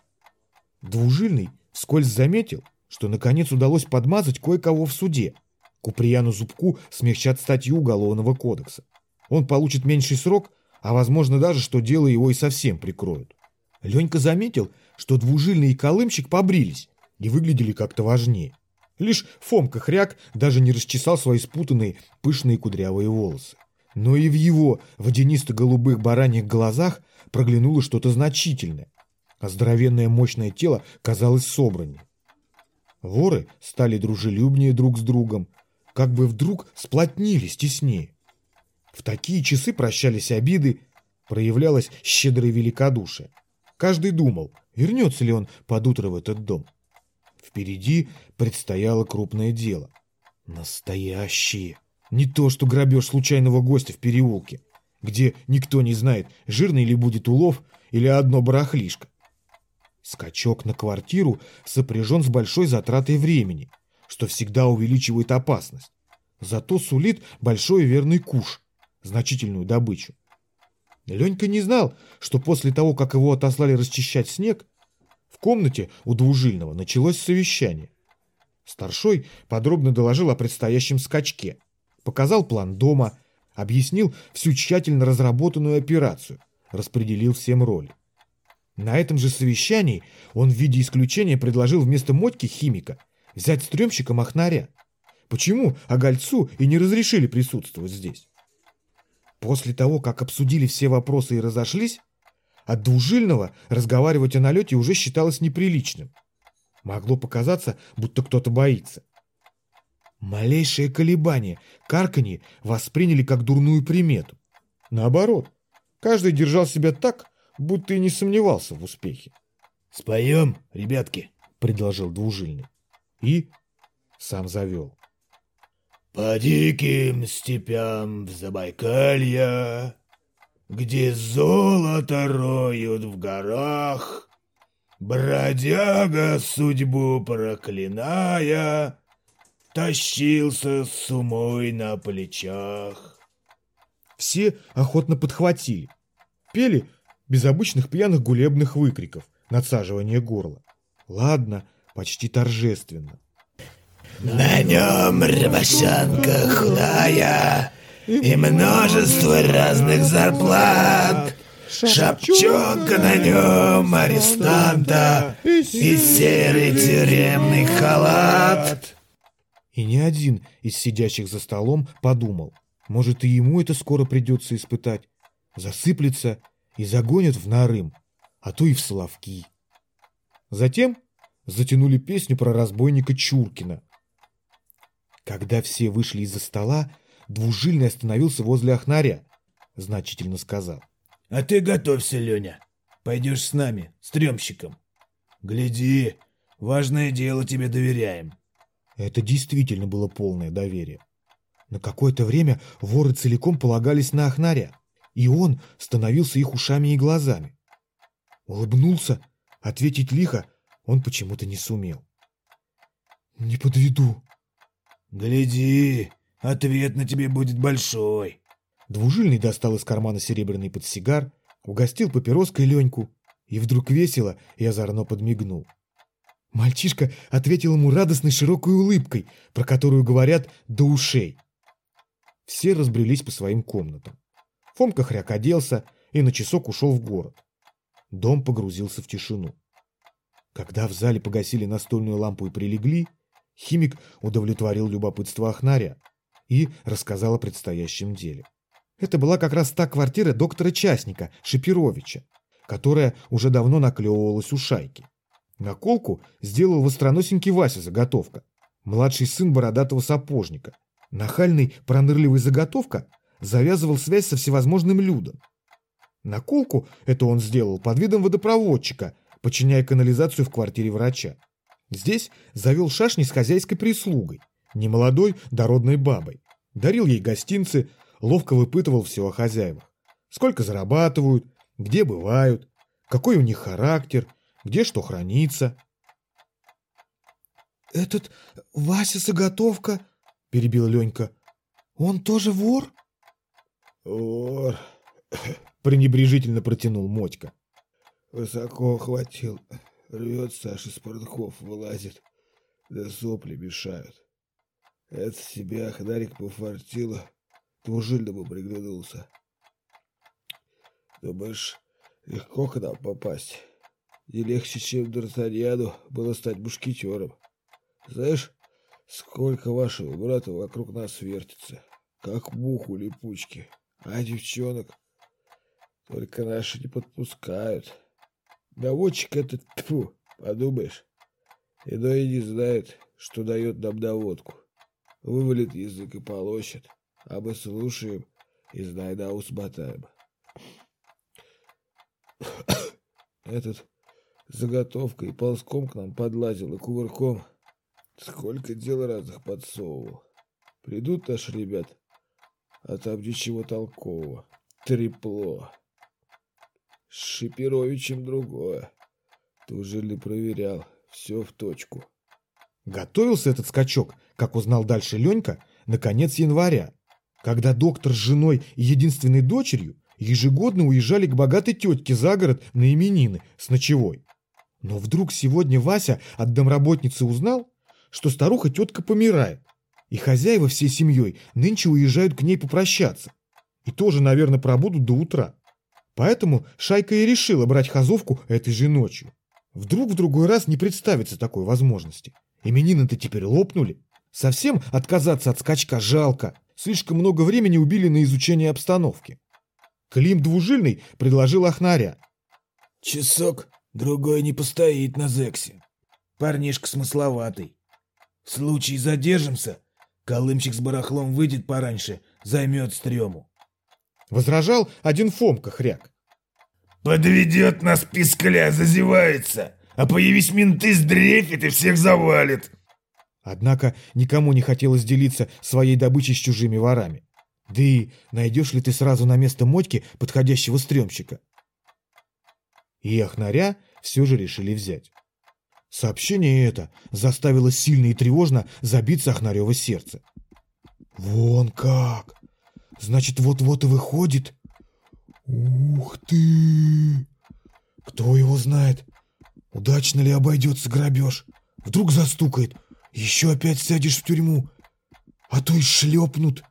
Двужильный вскользь заметил, что наконец удалось подмазать кое-кого в суде. Куприяну Зубку смягчат статью Уголовного кодекса. Он получит меньший срок, а возможно даже, что дело его и совсем прикроют. Ленька заметил, что двужильный и колымщик побрились и выглядели как-то важнее. Лишь Фомка Хряк даже не расчесал свои спутанные пышные кудрявые волосы. Но и в его водянисто-голубых бараньих глазах проглянуло что-то значительное, а здоровенное мощное тело казалось собраннее. Воры стали дружелюбнее друг с другом, как бы вдруг сплотнились теснее. В такие часы прощались обиды, проявлялось щедрое великодушие. Каждый думал, вернется ли он под утро в этот дом. Впереди предстояло крупное дело. Настоящее. Не то, что грабеж случайного гостя в переулке, где никто не знает, жирный ли будет улов или одно барахлишко. Скачок на квартиру сопряжен с большой затратой времени, что всегда увеличивает опасность. Зато сулит большой верный куш, значительную добычу. Ленька не знал, что после того, как его отослали расчищать снег, в комнате у двужильного началось совещание. Старшой подробно доложил о предстоящем скачке, показал план дома, объяснил всю тщательно разработанную операцию, распределил всем роли. На этом же совещании он в виде исключения предложил вместо Мотьки химика взять стрёмщика Махнаря. Почему Огольцу и не разрешили присутствовать здесь? После того, как обсудили все вопросы и разошлись, от двужильного разговаривать о налете уже считалось неприличным. Могло показаться, будто кто-то боится. Малейшее колебание, карканье восприняли как дурную примету. Наоборот, каждый держал себя так, будто и не сомневался в успехе. «Споем, ребятки», — предложил двужильный. И сам завел. По диким степям в Забайкалья, Где золото роют в горах, Бродяга судьбу проклиная, Тащился с умой на плечах. Все охотно подхватили. Пели без обычных пьяных гулебных выкриков, надсаживания горла. Ладно, почти торжественно. На нем рябощанка худая И множество разных зарплат Шапчонка на нем арестанта И серый тюремный халат И ни один из сидящих за столом подумал, может и ему это скоро придется испытать. Засыплется и загонят в нарым, а то и в соловки. Затем затянули песню про разбойника Чуркина, когда все вышли из-за стола, двужильный остановился возле Ахнаря, значительно сказал. — А ты готовься, Леня. Пойдешь с нами, с трёмщиком. Гляди, важное дело тебе доверяем. Это действительно было полное доверие. На какое-то время воры целиком полагались на Ахнаря, и он становился их ушами и глазами. Улыбнулся, ответить лихо он почему-то не сумел. «Не подведу», «Гляди, ответ на тебе будет большой!» Двужильный достал из кармана серебряный подсигар, угостил папироской Леньку и вдруг весело и озорно подмигнул. Мальчишка ответил ему радостной широкой улыбкой, про которую говорят «до ушей». Все разбрелись по своим комнатам. Фомка хряк оделся и на часок ушел в город. Дом погрузился в тишину. Когда в зале погасили настольную лампу и прилегли, Химик удовлетворил любопытство Ахнаря и рассказал о предстоящем деле. Это была как раз та квартира доктора-частника Шипировича, которая уже давно наклевывалась у шайки. Наколку сделал востроносенький Вася заготовка, младший сын бородатого сапожника. Нахальный пронырливый заготовка завязывал связь со всевозможным людом. Наколку это он сделал под видом водопроводчика, подчиняя канализацию в квартире врача. Здесь завел шашни с хозяйской прислугой, немолодой дородной бабой. Дарил ей гостинцы, ловко выпытывал все о хозяевах. Сколько зарабатывают, где бывают, какой у них характер, где что хранится. «Этот Вася Заготовка?» — перебил Ленька. «Он тоже вор?» «Вор», — пренебрежительно протянул Мотька. «Высоко хватил. Рвет Саша с портков, вылазит, да сопли мешают. Это себя Хдарик пофартило, двужильному приглянулся. Думаешь, легко к нам попасть? Не легче, чем Д'Артаньяну было стать мушкетером. Знаешь, Сколько вашего брата вокруг нас вертится, как мух у липучки. А девчонок только наши не подпускают. Доводчик этот, тьфу, подумаешь, и да и не знает, что дает нам доводку. Вывалит язык и полощет, а мы слушаем и знай да ус [coughs] Этот заготовкой ползком к нам подлазил и кувырком. Сколько дел разных подсовывал. Придут наши ребят, а там ничего толкового. Трепло. С Шипировичем другое. Ты уже ли проверял? Все в точку. Готовился этот скачок, как узнал дальше Ленька, на конец января, когда доктор с женой и единственной дочерью ежегодно уезжали к богатой тетке за город на именины с ночевой. Но вдруг сегодня Вася от домработницы узнал, что старуха-тетка помирает, и хозяева всей семьей нынче уезжают к ней попрощаться. И тоже, наверное, пробудут до утра. Поэтому Шайка и решила брать хазовку этой же ночью. Вдруг в другой раз не представится такой возможности. Именины-то теперь лопнули. Совсем отказаться от скачка жалко. Слишком много времени убили на изучение обстановки. Клим Двужильный предложил Ахнаря. Часок, другой не постоит на Зексе. Парнишка смысловатый. В случае задержимся, Колымчик с барахлом выйдет пораньше, займет стрёму. Возражал один Фомка хряк. Подведет нас пискля, зазевается, а появись менты сдрефит и всех завалит. Однако никому не хотелось делиться своей добычей с чужими ворами. Да и найдешь ли ты сразу на место Мотьки подходящего стрёмщика? И Ахнаря все же решили взять. Сообщение это заставило сильно и тревожно забиться Ахнарева сердце. «Вон как! Значит, вот-вот и выходит. Ух ты! Кто его знает, удачно ли обойдется грабеж? Вдруг застукает, еще опять сядешь в тюрьму, а то и шлепнут.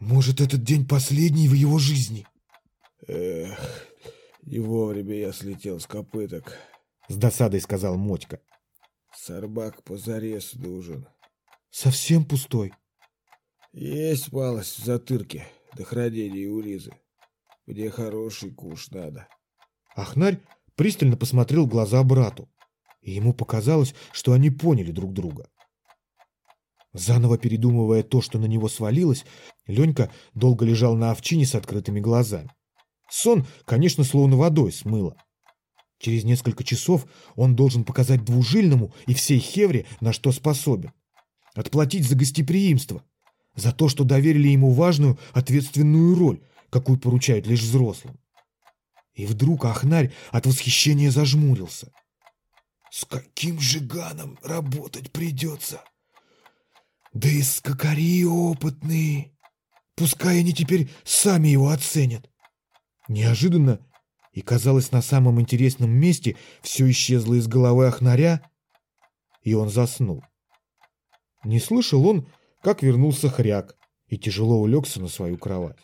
Может, этот день последний в его жизни?» «Эх, не вовремя я слетел с копыток», — с досадой сказал Мотька. «Сарбак позарез нужен». «Совсем пустой?» Есть малость в затырке до хранения у Лизы. Мне хороший куш надо. Ахнарь пристально посмотрел в глаза брату, и ему показалось, что они поняли друг друга. Заново передумывая то, что на него свалилось, Ленька долго лежал на овчине с открытыми глазами. Сон, конечно, словно водой смыло. Через несколько часов он должен показать двужильному и всей Хевре, на что способен. Отплатить за гостеприимство, за то, что доверили ему важную, ответственную роль, какую поручают лишь взрослым. И вдруг Ахнарь от восхищения зажмурился. С каким же ганом работать придется? Да и скакари опытные. Пускай они теперь сами его оценят. Неожиданно, и казалось на самом интересном месте, все исчезло из головы Ахнаря, и он заснул. Не слышал он, как вернулся хряк и тяжело улегся на свою кровать.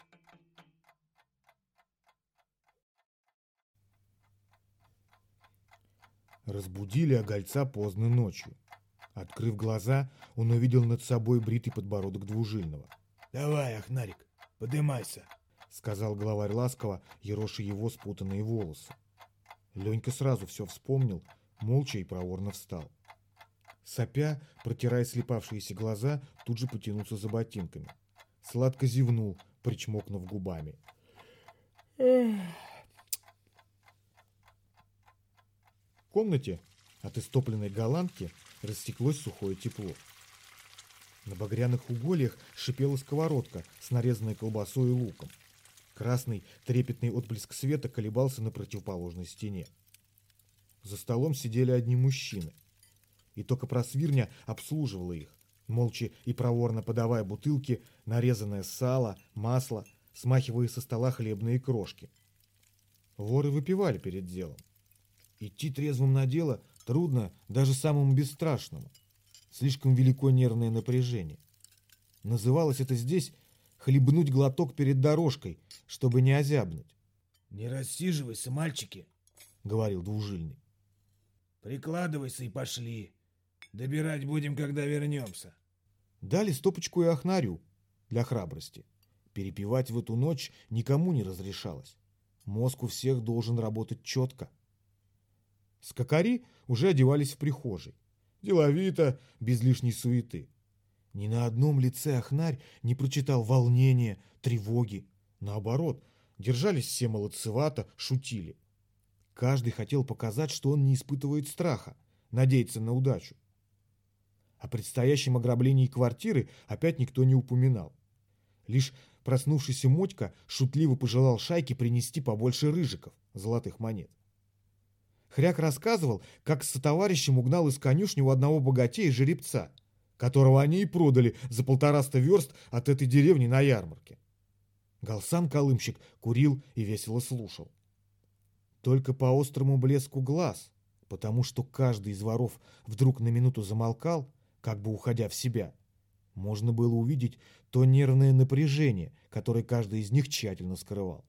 Разбудили огольца поздно ночью. Открыв глаза, он увидел над собой бритый подбородок двужильного. «Давай, Ахнарик, подымайся», — сказал главарь ласково, ероши его спутанные волосы. Ленька сразу все вспомнил, молча и проворно встал. Сопя, протирая слепавшиеся глаза, тут же потянулся за ботинками. Сладко зевнул, причмокнув губами. В комнате от истопленной голландки растеклось сухое тепло. На багряных угольях шипела сковородка с нарезанной колбасой и луком. Красный трепетный отблеск света колебался на противоположной стене. За столом сидели одни мужчины – и только просвирня обслуживала их, молча и проворно подавая бутылки, нарезанное сало, масло, смахивая со стола хлебные крошки. Воры выпивали перед делом. Идти трезвым на дело трудно даже самому бесстрашному. Слишком велико нервное напряжение. Называлось это здесь «хлебнуть глоток перед дорожкой», чтобы не озябнуть. «Не рассиживайся, мальчики», — говорил двужильный. «Прикладывайся и пошли. Добирать будем, когда вернемся. Дали стопочку и Ахнарю для храбрости. Перепивать в эту ночь никому не разрешалось. Мозг у всех должен работать четко. Скакари уже одевались в прихожей. Деловито, без лишней суеты. Ни на одном лице Ахнарь не прочитал волнения, тревоги. Наоборот, держались все молодцевато, шутили. Каждый хотел показать, что он не испытывает страха, надеется на удачу. О предстоящем ограблении квартиры опять никто не упоминал. Лишь проснувшийся Мотька шутливо пожелал шайке принести побольше рыжиков, золотых монет. Хряк рассказывал, как с товарищем угнал из конюшни у одного богатея жеребца, которого они и продали за полтораста верст от этой деревни на ярмарке. Галсан-колымщик курил и весело слушал. Только по острому блеску глаз, потому что каждый из воров вдруг на минуту замолкал, как бы уходя в себя, можно было увидеть то нервное напряжение, которое каждый из них тщательно скрывал.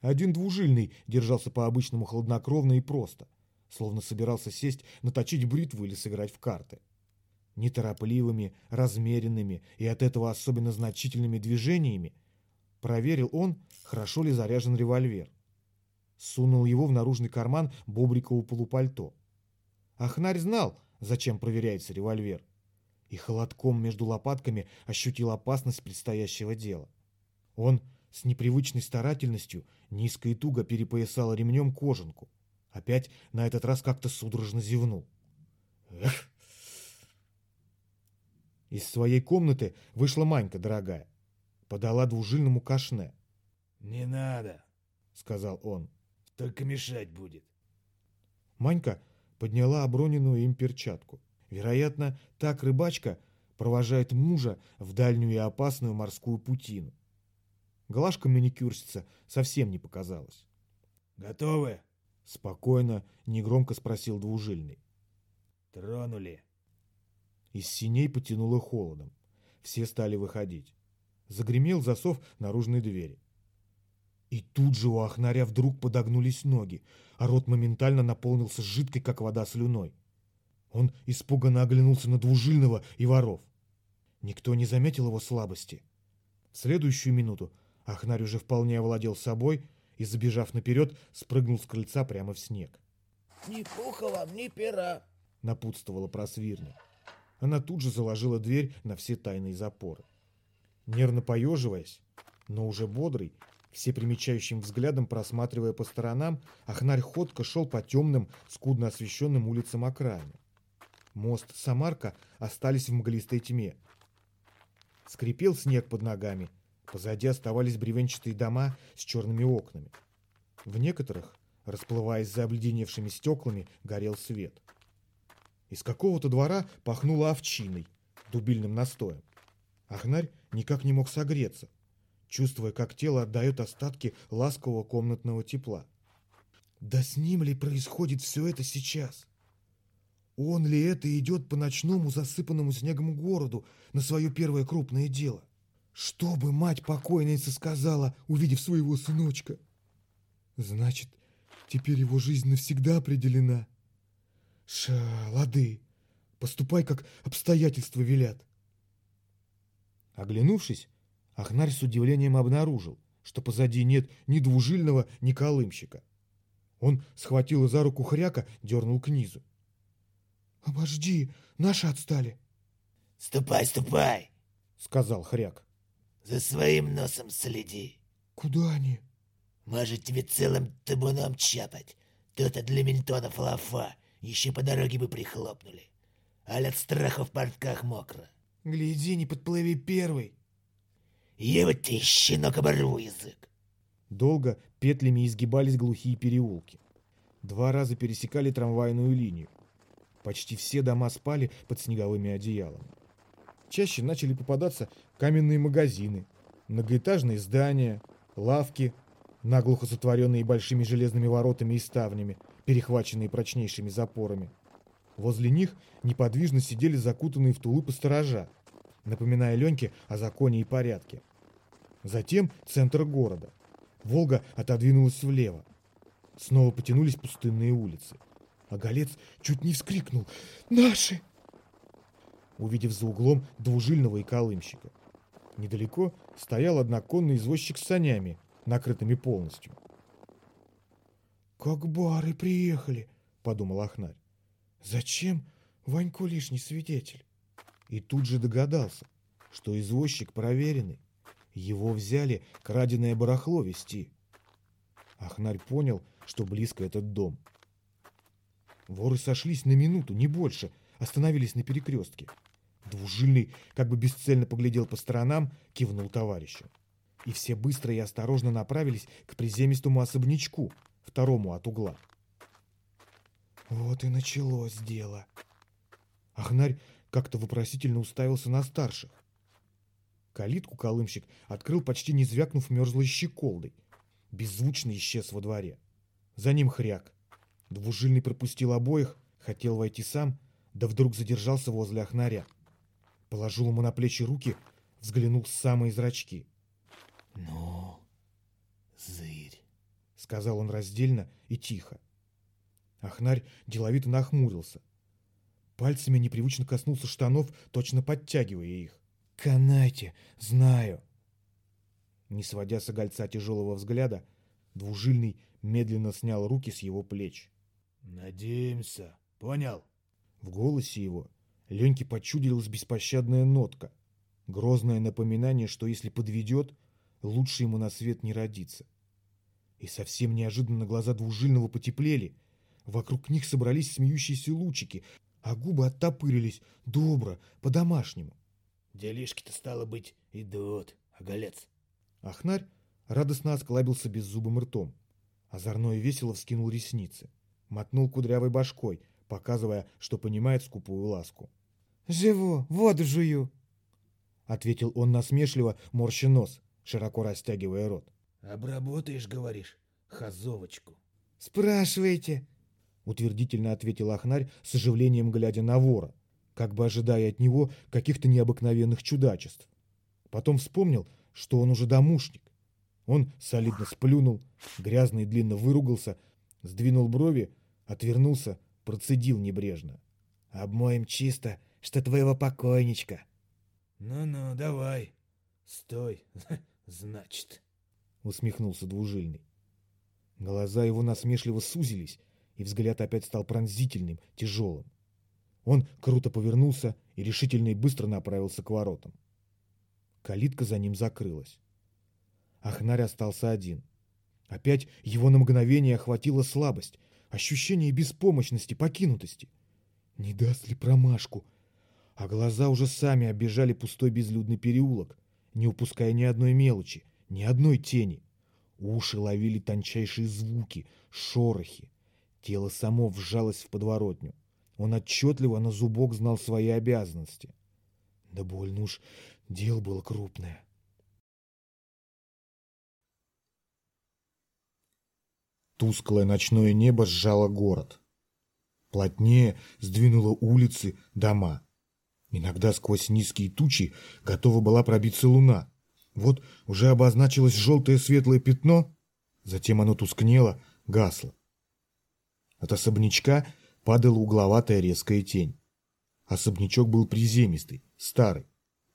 Один двужильный держался по-обычному хладнокровно и просто, словно собирался сесть, наточить бритву или сыграть в карты. Неторопливыми, размеренными и от этого особенно значительными движениями проверил он, хорошо ли заряжен револьвер. Сунул его в наружный карман бобрикового полупальто. Ахнарь знал, зачем проверяется револьвер, и холодком между лопатками ощутил опасность предстоящего дела. Он с непривычной старательностью низко и туго перепоясал ремнем кожанку. Опять на этот раз как-то судорожно зевнул. Эх! Из своей комнаты вышла Манька, дорогая. Подала двужильному кашне. «Не надо», — сказал он. «Только мешать будет». Манька подняла оброненную им перчатку. Вероятно, так рыбачка провожает мужа в дальнюю и опасную морскую путину. Глажка-маникюрщица совсем не показалась. «Готовы?» — спокойно, негромко спросил двужильный. «Тронули». Из синей потянуло холодом. Все стали выходить. Загремел засов наружной двери. И тут же у Ахнаря вдруг подогнулись ноги, а рот моментально наполнился жидкой, как вода, слюной. Он испуганно оглянулся на двужильного и воров. Никто не заметил его слабости. В следующую минуту Ахнарь уже вполне овладел собой и, забежав наперед, спрыгнул с крыльца прямо в снег. «Ни пуха вам, ни пера!» — напутствовала просвирня. Она тут же заложила дверь на все тайные запоры. Нервно поеживаясь, но уже бодрый, всепримечающим взглядом просматривая по сторонам, Ахнарь ходко шел по темным, скудно освещенным улицам окраины. Мост Самарка остались в мглистой тьме. Скрипел снег под ногами, позади оставались бревенчатые дома с черными окнами. В некоторых, расплываясь за обледеневшими стеклами, горел свет. Из какого-то двора пахнуло овчиной, дубильным настоем. Ахнарь никак не мог согреться, чувствуя, как тело отдает остатки ласкового комнатного тепла. Да с ним ли происходит все это сейчас? Он ли это идет по ночному засыпанному снегом городу на свое первое крупное дело? Что бы мать покойница сказала, увидев своего сыночка? Значит, теперь его жизнь навсегда определена. Ша, лады, поступай, как обстоятельства велят. Оглянувшись, Ахнарь с удивлением обнаружил, что позади нет ни двужильного, ни колымщика. Он схватил за руку хряка, дернул к низу. «Обожди, наши отстали!» «Ступай, ступай!» — сказал хряк. «За своим носом следи!» «Куда они?» «Может, тебе целым табуном чапать? То-то для ментонов лафа, еще по дороге бы прихлопнули. Аль от страха в портках мокро!» «Гляди, не подплыви первый!» «Ева ты, щенок, оборву язык!» Долго петлями изгибались глухие переулки. Два раза пересекали трамвайную линию. Почти все дома спали под снеговыми одеялами. Чаще начали попадаться каменные магазины, многоэтажные здания, лавки, наглухо затворенные большими железными воротами и ставнями, перехваченные прочнейшими запорами. Возле них неподвижно сидели закутанные в тулупы сторожа, напоминая Леньке о законе и порядке. Затем центр города. Волга отодвинулась влево. Снова потянулись пустынные улицы. а Голец чуть не вскрикнул «Наши!» увидев за углом двужильного и колымщика. Недалеко стоял одноконный извозчик с санями, накрытыми полностью. «Как бары приехали!» — подумал Ахнарь. «Зачем Ваньку лишний свидетель?» И тут же догадался, что извозчик проверенный. Его взяли краденое барахло вести. Ахнарь понял, что близко этот дом. Воры сошлись на минуту, не больше, остановились на перекрестке. Двужильный как бы бесцельно поглядел по сторонам, кивнул товарищу. И все быстро и осторожно направились к приземистому особнячку, второму от угла. Вот и началось дело. Ахнарь как-то вопросительно уставился на старших. Калитку колымщик открыл, почти не звякнув мерзлой щеколдой. Беззвучно исчез во дворе. За ним хряк. Двужильный пропустил обоих, хотел войти сам, да вдруг задержался возле Ахнаря. Положил ему на плечи руки, взглянул в самые зрачки. «Ну, зырь», — сказал он раздельно и тихо. Ахнарь деловито нахмурился. Пальцами непривычно коснулся штанов, точно подтягивая их. «Канайте, знаю!» Не сводя с огольца тяжелого взгляда, двужильный медленно снял руки с его плеч. «Надеемся, понял?» В голосе его Леньке почудилась беспощадная нотка. Грозное напоминание, что если подведет, лучше ему на свет не родиться. И совсем неожиданно глаза двужильного потеплели. Вокруг них собрались смеющиеся лучики, а губы оттопырились, добро, по-домашнему. Делишки-то, стало быть, идут, оголец. Ахнарь радостно осклабился беззубым ртом. Озорно и весело вскинул ресницы. Мотнул кудрявой башкой, показывая, что понимает скупую ласку. «Живу, воду жую!» Ответил он насмешливо, морща нос, широко растягивая рот. «Обработаешь, говоришь, хазовочку?» «Спрашивайте!» Утвердительно ответил Ахнарь с оживлением, глядя на вора, как бы ожидая от него каких-то необыкновенных чудачеств. Потом вспомнил, что он уже домушник. Он солидно сплюнул, грязно и длинно выругался, сдвинул брови, отвернулся, процедил небрежно. «Обмоем чисто, что твоего покойничка». «Ну-ну, давай. Стой, [laughs] значит», — усмехнулся двужильный. Глаза его насмешливо сузились, и взгляд опять стал пронзительным, тяжелым. Он круто повернулся и решительно и быстро направился к воротам. Калитка за ним закрылась. Ахнарь остался один. Опять его на мгновение охватила слабость, ощущение беспомощности, покинутости. Не даст ли промашку? А глаза уже сами оббежали пустой безлюдный переулок, не упуская ни одной мелочи, ни одной тени. Уши ловили тончайшие звуки, шорохи. Тело само вжалось в подворотню. Он отчетливо на зубок знал свои обязанности. Да больно уж, дело было крупное. Тусклое ночное небо сжало город. Плотнее сдвинуло улицы, дома. Иногда сквозь низкие тучи готова была пробиться луна. Вот уже обозначилось желтое светлое пятно, затем оно тускнело, гасло. От особнячка падала угловатая резкая тень. Особнячок был приземистый, старый,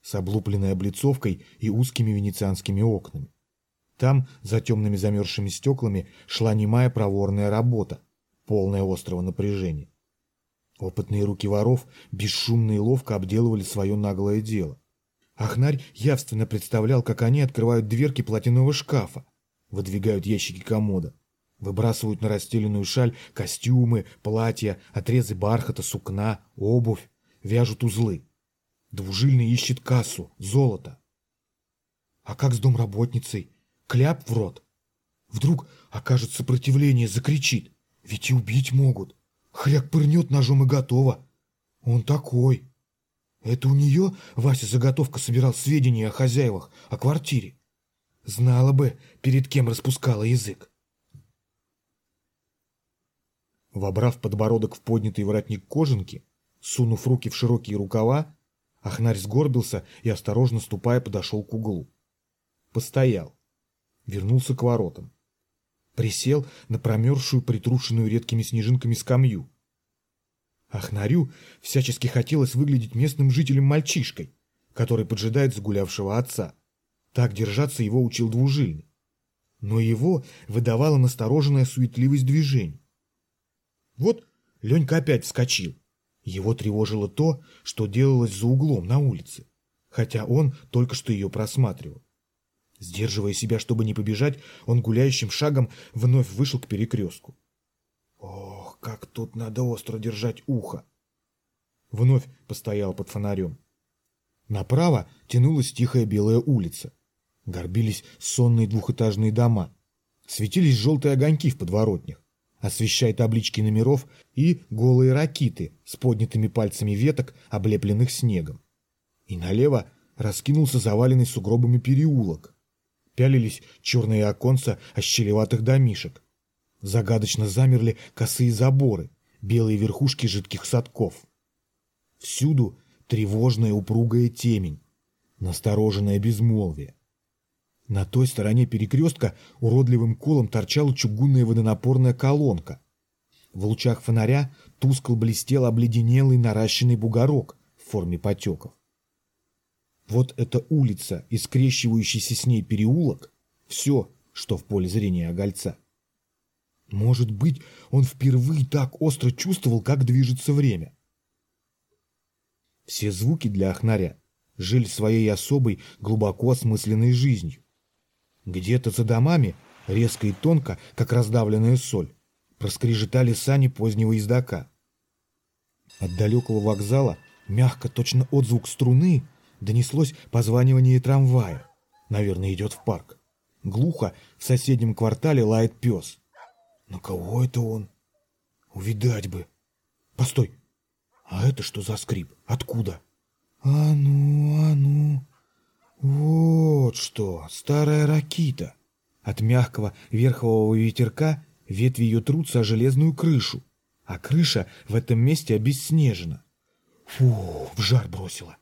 с облупленной облицовкой и узкими венецианскими окнами. Там, за темными замерзшими стеклами, шла немая проворная работа, полная острого напряжения. Опытные руки воров бесшумно и ловко обделывали свое наглое дело. Ахнарь явственно представлял, как они открывают дверки платинового шкафа, выдвигают ящики комода, выбрасывают на расстеленную шаль костюмы, платья, отрезы бархата, сукна, обувь, вяжут узлы. Двужильный ищет кассу, золото. А как с домработницей? Кляп в рот. Вдруг окажет сопротивление, закричит. Ведь и убить могут. Хряк пырнет ножом и готово. Он такой. Это у нее Вася заготовка собирал сведения о хозяевах, о квартире. Знала бы, перед кем распускала язык. Вобрав подбородок в поднятый воротник кожанки, сунув руки в широкие рукава, Ахнарь сгорбился и, осторожно ступая, подошел к углу. Постоял. Вернулся к воротам. Присел на промерзшую, притрушенную редкими снежинками скамью, Ахнарю всячески хотелось выглядеть местным жителем-мальчишкой, который поджидает загулявшего отца. Так держаться его учил двужильный. Но его выдавала настороженная суетливость движений. Вот Ленька опять вскочил. Его тревожило то, что делалось за углом на улице, хотя он только что ее просматривал. Сдерживая себя, чтобы не побежать, он гуляющим шагом вновь вышел к перекрестку. Ох, как тут надо остро держать ухо! Вновь постоял под фонарем. Направо тянулась тихая белая улица. Горбились сонные двухэтажные дома. Светились желтые огоньки в подворотнях освещая таблички номеров и голые ракиты с поднятыми пальцами веток, облепленных снегом. И налево раскинулся заваленный сугробами переулок. Пялились черные оконца ощелеватых домишек. Загадочно замерли косые заборы, белые верхушки жидких садков. Всюду тревожная упругая темень, настороженное безмолвие. На той стороне перекрестка уродливым колом торчала чугунная водонапорная колонка. В лучах фонаря тускло блестел обледенелый наращенный бугорок в форме потеков. Вот эта улица и скрещивающийся с ней переулок — все, что в поле зрения Огольца. Может быть, он впервые так остро чувствовал, как движется время. Все звуки для Ахнаря жили своей особой, глубоко осмысленной жизнью. Где-то за домами, резко и тонко, как раздавленная соль, проскрежетали сани позднего ездака. От далекого вокзала, мягко, точно отзвук струны, донеслось позванивание трамвая. Наверное, идет в парк. Глухо в соседнем квартале лает пес. На кого это он? Увидать бы. Постой. А это что за скрип? Откуда? А ну, а ну. Вот что, старая ракита. От мягкого верхового ветерка ветви ее трутся о железную крышу, а крыша в этом месте обесснежена. Фу, в жар бросила.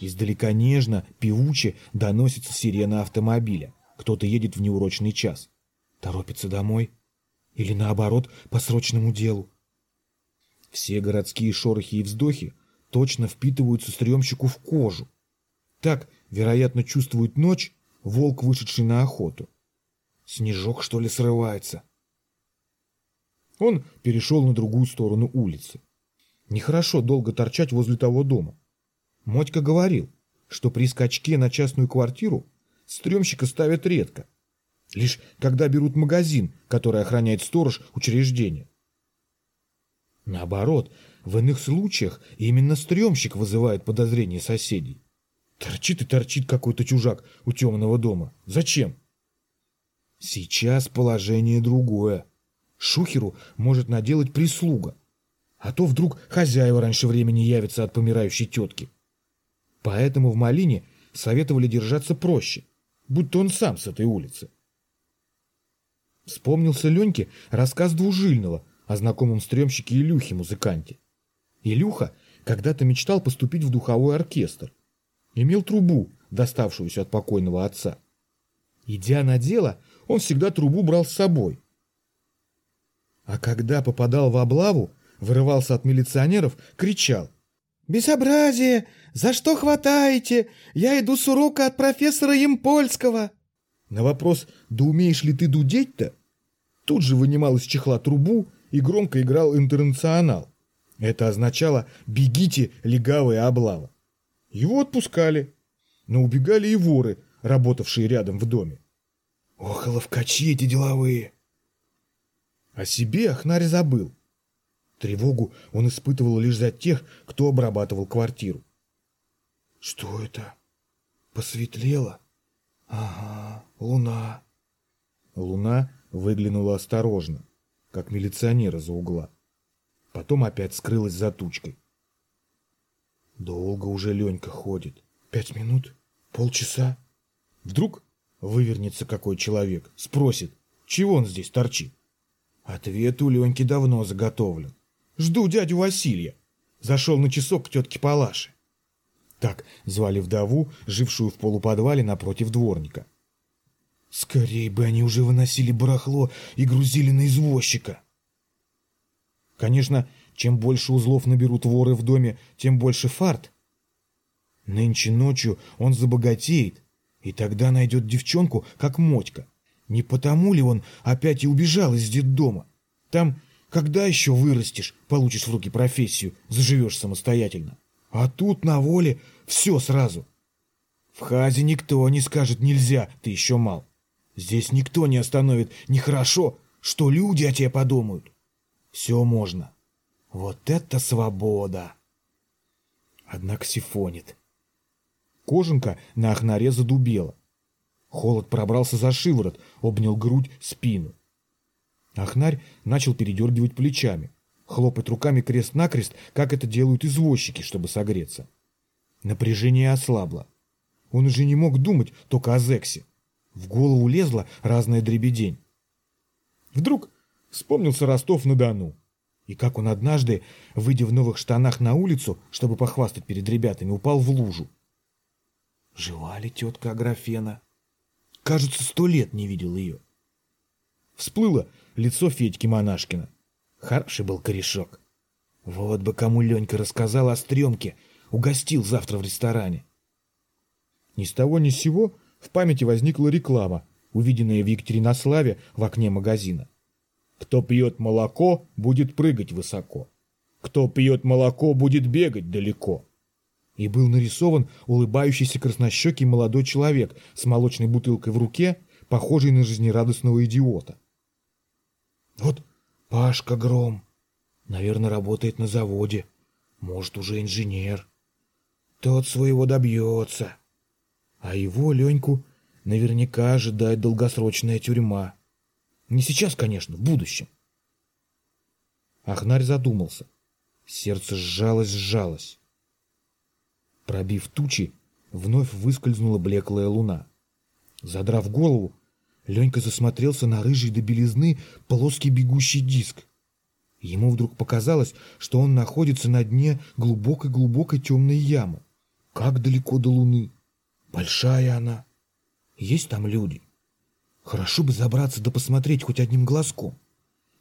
Издалека нежно, певуче доносится сирена автомобиля. Кто-то едет в неурочный час. Торопится домой? Или наоборот, по срочному делу? Все городские шорохи и вздохи точно впитываются стрёмщику в кожу. Так, вероятно, чувствует ночь волк, вышедший на охоту. Снежок, что ли, срывается? Он перешел на другую сторону улицы. Нехорошо долго торчать возле того дома. Мотька говорил, что при скачке на частную квартиру стрёмщика ставят редко. Лишь когда берут магазин, который охраняет сторож учреждения. Наоборот, в иных случаях именно стрёмщик вызывает подозрения соседей. Торчит и торчит какой-то чужак у темного дома. Зачем? Сейчас положение другое. Шухеру может наделать прислуга. А то вдруг хозяева раньше времени явятся от помирающей тетки. Поэтому в Малине советовали держаться проще, будто он сам с этой улицы. Вспомнился Леньке рассказ Двужильного о знакомом стрёмщике Илюхе-музыканте. Илюха когда-то мечтал поступить в духовой оркестр, имел трубу, доставшуюся от покойного отца. Идя на дело, он всегда трубу брал с собой. А когда попадал в облаву, вырывался от милиционеров, кричал. «Безобразие! За что хватаете? Я иду с урока от профессора Емпольского!» На вопрос «Да умеешь ли ты дудеть-то?» тут же вынимал из чехла трубу и громко играл «Интернационал». Это означало «Бегите, легавая облава». Его отпускали, но убегали и воры, работавшие рядом в доме. Ох, ловкачи эти деловые! О себе Ахнарь забыл. Тревогу он испытывал лишь за тех, кто обрабатывал квартиру. Что это? Посветлело? Ага, луна. Луна выглянула осторожно, как милиционер из-за угла. Потом опять скрылась за тучкой. Долго уже Ленька ходит. Пять минут? Полчаса? Вдруг вывернется какой человек, спросит, чего он здесь торчит? Ответ у Леньки давно заготовлен. Жду дядю Василия. Зашел на часок к тетке Палаше. Так звали вдову, жившую в полуподвале напротив дворника. Скорей бы они уже выносили барахло и грузили на извозчика. Конечно, Чем больше узлов наберут воры в доме, тем больше фарт. Нынче ночью он забогатеет, и тогда найдет девчонку, как Мотька. Не потому ли он опять и убежал из детдома? Там, когда еще вырастешь, получишь в руки профессию, заживешь самостоятельно. А тут на воле все сразу. В Хазе никто не скажет «нельзя, ты еще мал». Здесь никто не остановит «нехорошо, что люди о тебе подумают». Все можно. Вот это свобода! Однако сифонит. Кожанка на охнаре задубела. Холод пробрался за шиворот, обнял грудь, спину. Ахнарь начал передергивать плечами, хлопать руками крест-накрест, как это делают извозчики, чтобы согреться. Напряжение ослабло. Он уже не мог думать только о Зексе. В голову лезла разная дребедень. Вдруг вспомнился Ростов-на-Дону. И как он однажды, выйдя в новых штанах на улицу, чтобы похвастать перед ребятами, упал в лужу. Жива ли тетка Аграфена? Кажется, сто лет не видел ее. Всплыло лицо Федьки Монашкина. Хороший был корешок. Вот бы кому Ленька рассказал о стремке, угостил завтра в ресторане. Ни с того ни с сего в памяти возникла реклама, увиденная в Екатеринославе в окне магазина. Кто пьет молоко, будет прыгать высоко. Кто пьет молоко, будет бегать далеко. И был нарисован улыбающийся краснощекий молодой человек с молочной бутылкой в руке, похожий на жизнерадостного идиота. Вот Пашка Гром. Наверное, работает на заводе. Может, уже инженер. Тот своего добьется. А его, Леньку, наверняка ожидает долгосрочная тюрьма. Не сейчас, конечно, в будущем. Ахнарь задумался. Сердце сжалось-сжалось. Пробив тучи, вновь выскользнула блеклая луна. Задрав голову, Ленька засмотрелся на рыжий до белизны плоский бегущий диск. Ему вдруг показалось, что он находится на дне глубокой-глубокой темной ямы. Как далеко до луны? Большая она. Есть там люди? Хорошо бы забраться да посмотреть хоть одним глазком.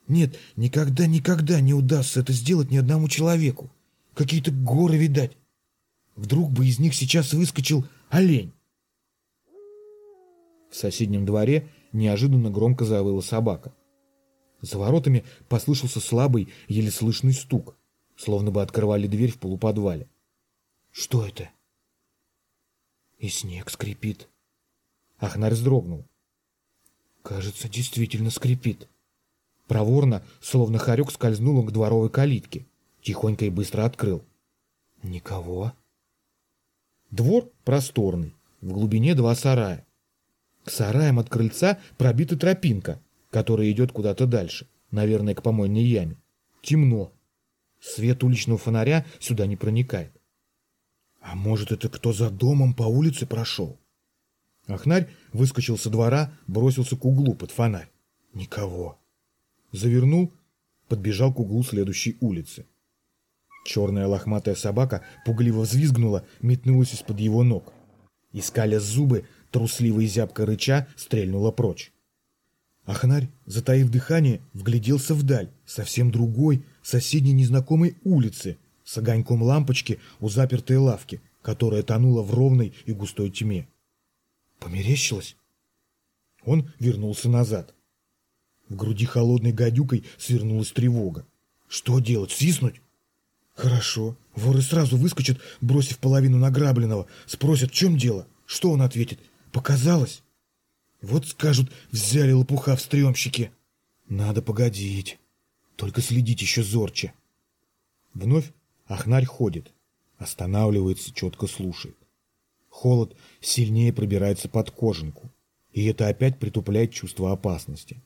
Нет, никогда-никогда не удастся это сделать ни одному человеку. Какие-то горы видать. Вдруг бы из них сейчас выскочил олень. В соседнем дворе неожиданно громко завыла собака. За воротами послышался слабый, еле слышный стук, словно бы открывали дверь в полуподвале. Что это? И снег скрипит. Ахнарь вздрогнул. Кажется, действительно скрипит. Проворно, словно хорек, скользнул он к дворовой калитке. Тихонько и быстро открыл. Никого. Двор просторный, в глубине два сарая. К сараям от крыльца пробита тропинка, которая идет куда-то дальше, наверное, к помойной яме. Темно. Свет уличного фонаря сюда не проникает. А может, это кто за домом по улице прошел? Ахнарь выскочил со двора, бросился к углу под фонарь. Никого. Завернул, подбежал к углу следующей улицы. Черная лохматая собака пугливо взвизгнула, метнулась из-под его ног. Искаля зубы, трусливо и зябко рыча, стрельнула прочь. Ахнарь, затаив дыхание, вгляделся вдаль, совсем другой, соседней незнакомой улицы, с огоньком лампочки у запертой лавки, которая тонула в ровной и густой тьме. Померещилось? Он вернулся назад. В груди холодной гадюкой свернулась тревога. Что делать, свистнуть? Хорошо. Воры сразу выскочат, бросив половину награбленного. Спросят, в чем дело? Что он ответит? Показалось? Вот скажут, взяли лопуха в стрёмщике. Надо погодить. Только следить еще зорче. Вновь Ахнарь ходит. Останавливается, четко слушает. Холод сильнее пробирается под кожанку, и это опять притупляет чувство опасности.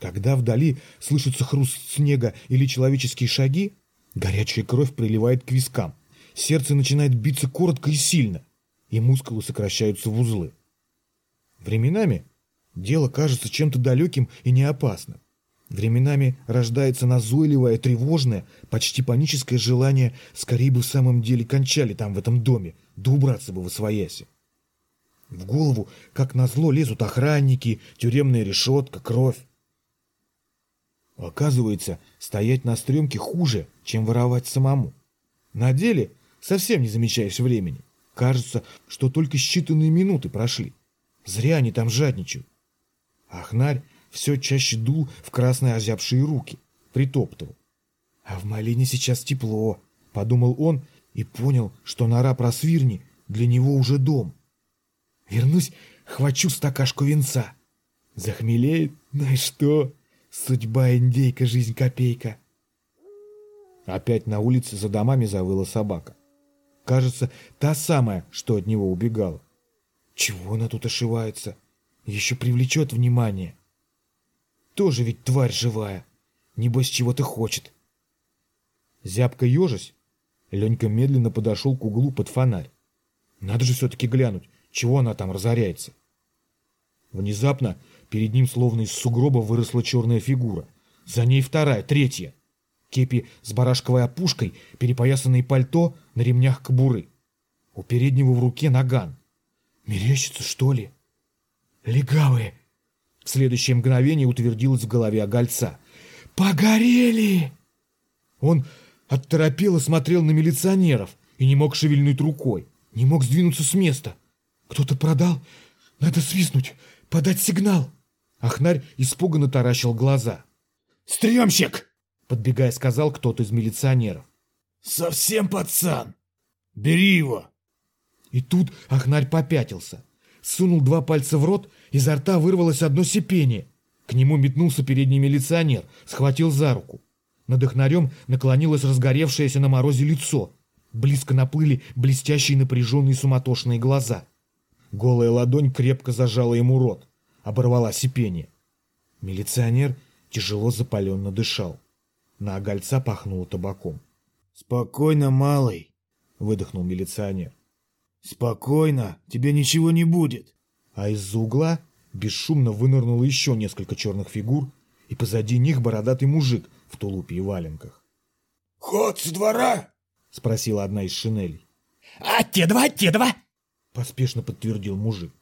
Когда вдали слышится хруст снега или человеческие шаги, горячая кровь приливает к вискам, сердце начинает биться коротко и сильно, и мускулы сокращаются в узлы. Временами дело кажется чем-то далеким и неопасным. Временами рождается назойливое, тревожное, почти паническое желание скорее бы в самом деле кончали там, в этом доме, да убраться бы в освояси. В голову, как назло, лезут охранники, тюремная решетка, кровь. Оказывается, стоять на стремке хуже, чем воровать самому. На деле совсем не замечаешь времени. Кажется, что только считанные минуты прошли. Зря они там жадничают. Ахнарь все чаще дул в красные озябшие руки, притоптывал. А в малине сейчас тепло, подумал он и понял, что нора просвирни для него уже дом. Вернусь, хвачу стакашку венца. Захмелеет, ну и что? Судьба индейка, жизнь копейка. Опять на улице за домами завыла собака. Кажется, та самая, что от него убегала. Чего она тут ошивается? Еще привлечет внимание. Тоже ведь тварь живая. Небось, чего-то хочет. Зябко ежась, Ленька медленно подошел к углу под фонарь. Надо же все-таки глянуть, чего она там разоряется. Внезапно перед ним словно из сугроба выросла черная фигура. За ней вторая, третья. Кепи с барашковой опушкой, перепоясанные пальто, на ремнях кобуры. У переднего в руке наган. Мерещится, что ли? Легавые! В следующее мгновение утвердилось в голове огольца. «Погорели!» Он отторопело смотрел на милиционеров и не мог шевельнуть рукой, не мог сдвинуться с места. «Кто-то продал? Надо свистнуть, подать сигнал!» Ахнарь испуганно таращил глаза. «Стремщик!» — подбегая сказал кто-то из милиционеров. «Совсем пацан! Бери его!» И тут Ахнарь попятился. Сунул два пальца в рот, изо рта вырвалось одно сипение. К нему метнулся передний милиционер, схватил за руку. Над Ахнарем наклонилось разгоревшееся на морозе лицо. Близко наплыли блестящие напряженные суматошные глаза. Голая ладонь крепко зажала ему рот, оборвала сипение. Милиционер тяжело запаленно дышал. На огольца пахнуло табаком. «Спокойно, малый», — выдохнул милиционер. «Спокойно, тебе ничего не будет». А из-за угла бесшумно вынырнуло еще несколько черных фигур, и позади них бородатый мужик в тулупе и валенках. «Ход с двора?» — спросила одна из шинелей. «А те два, те два!» — поспешно подтвердил мужик.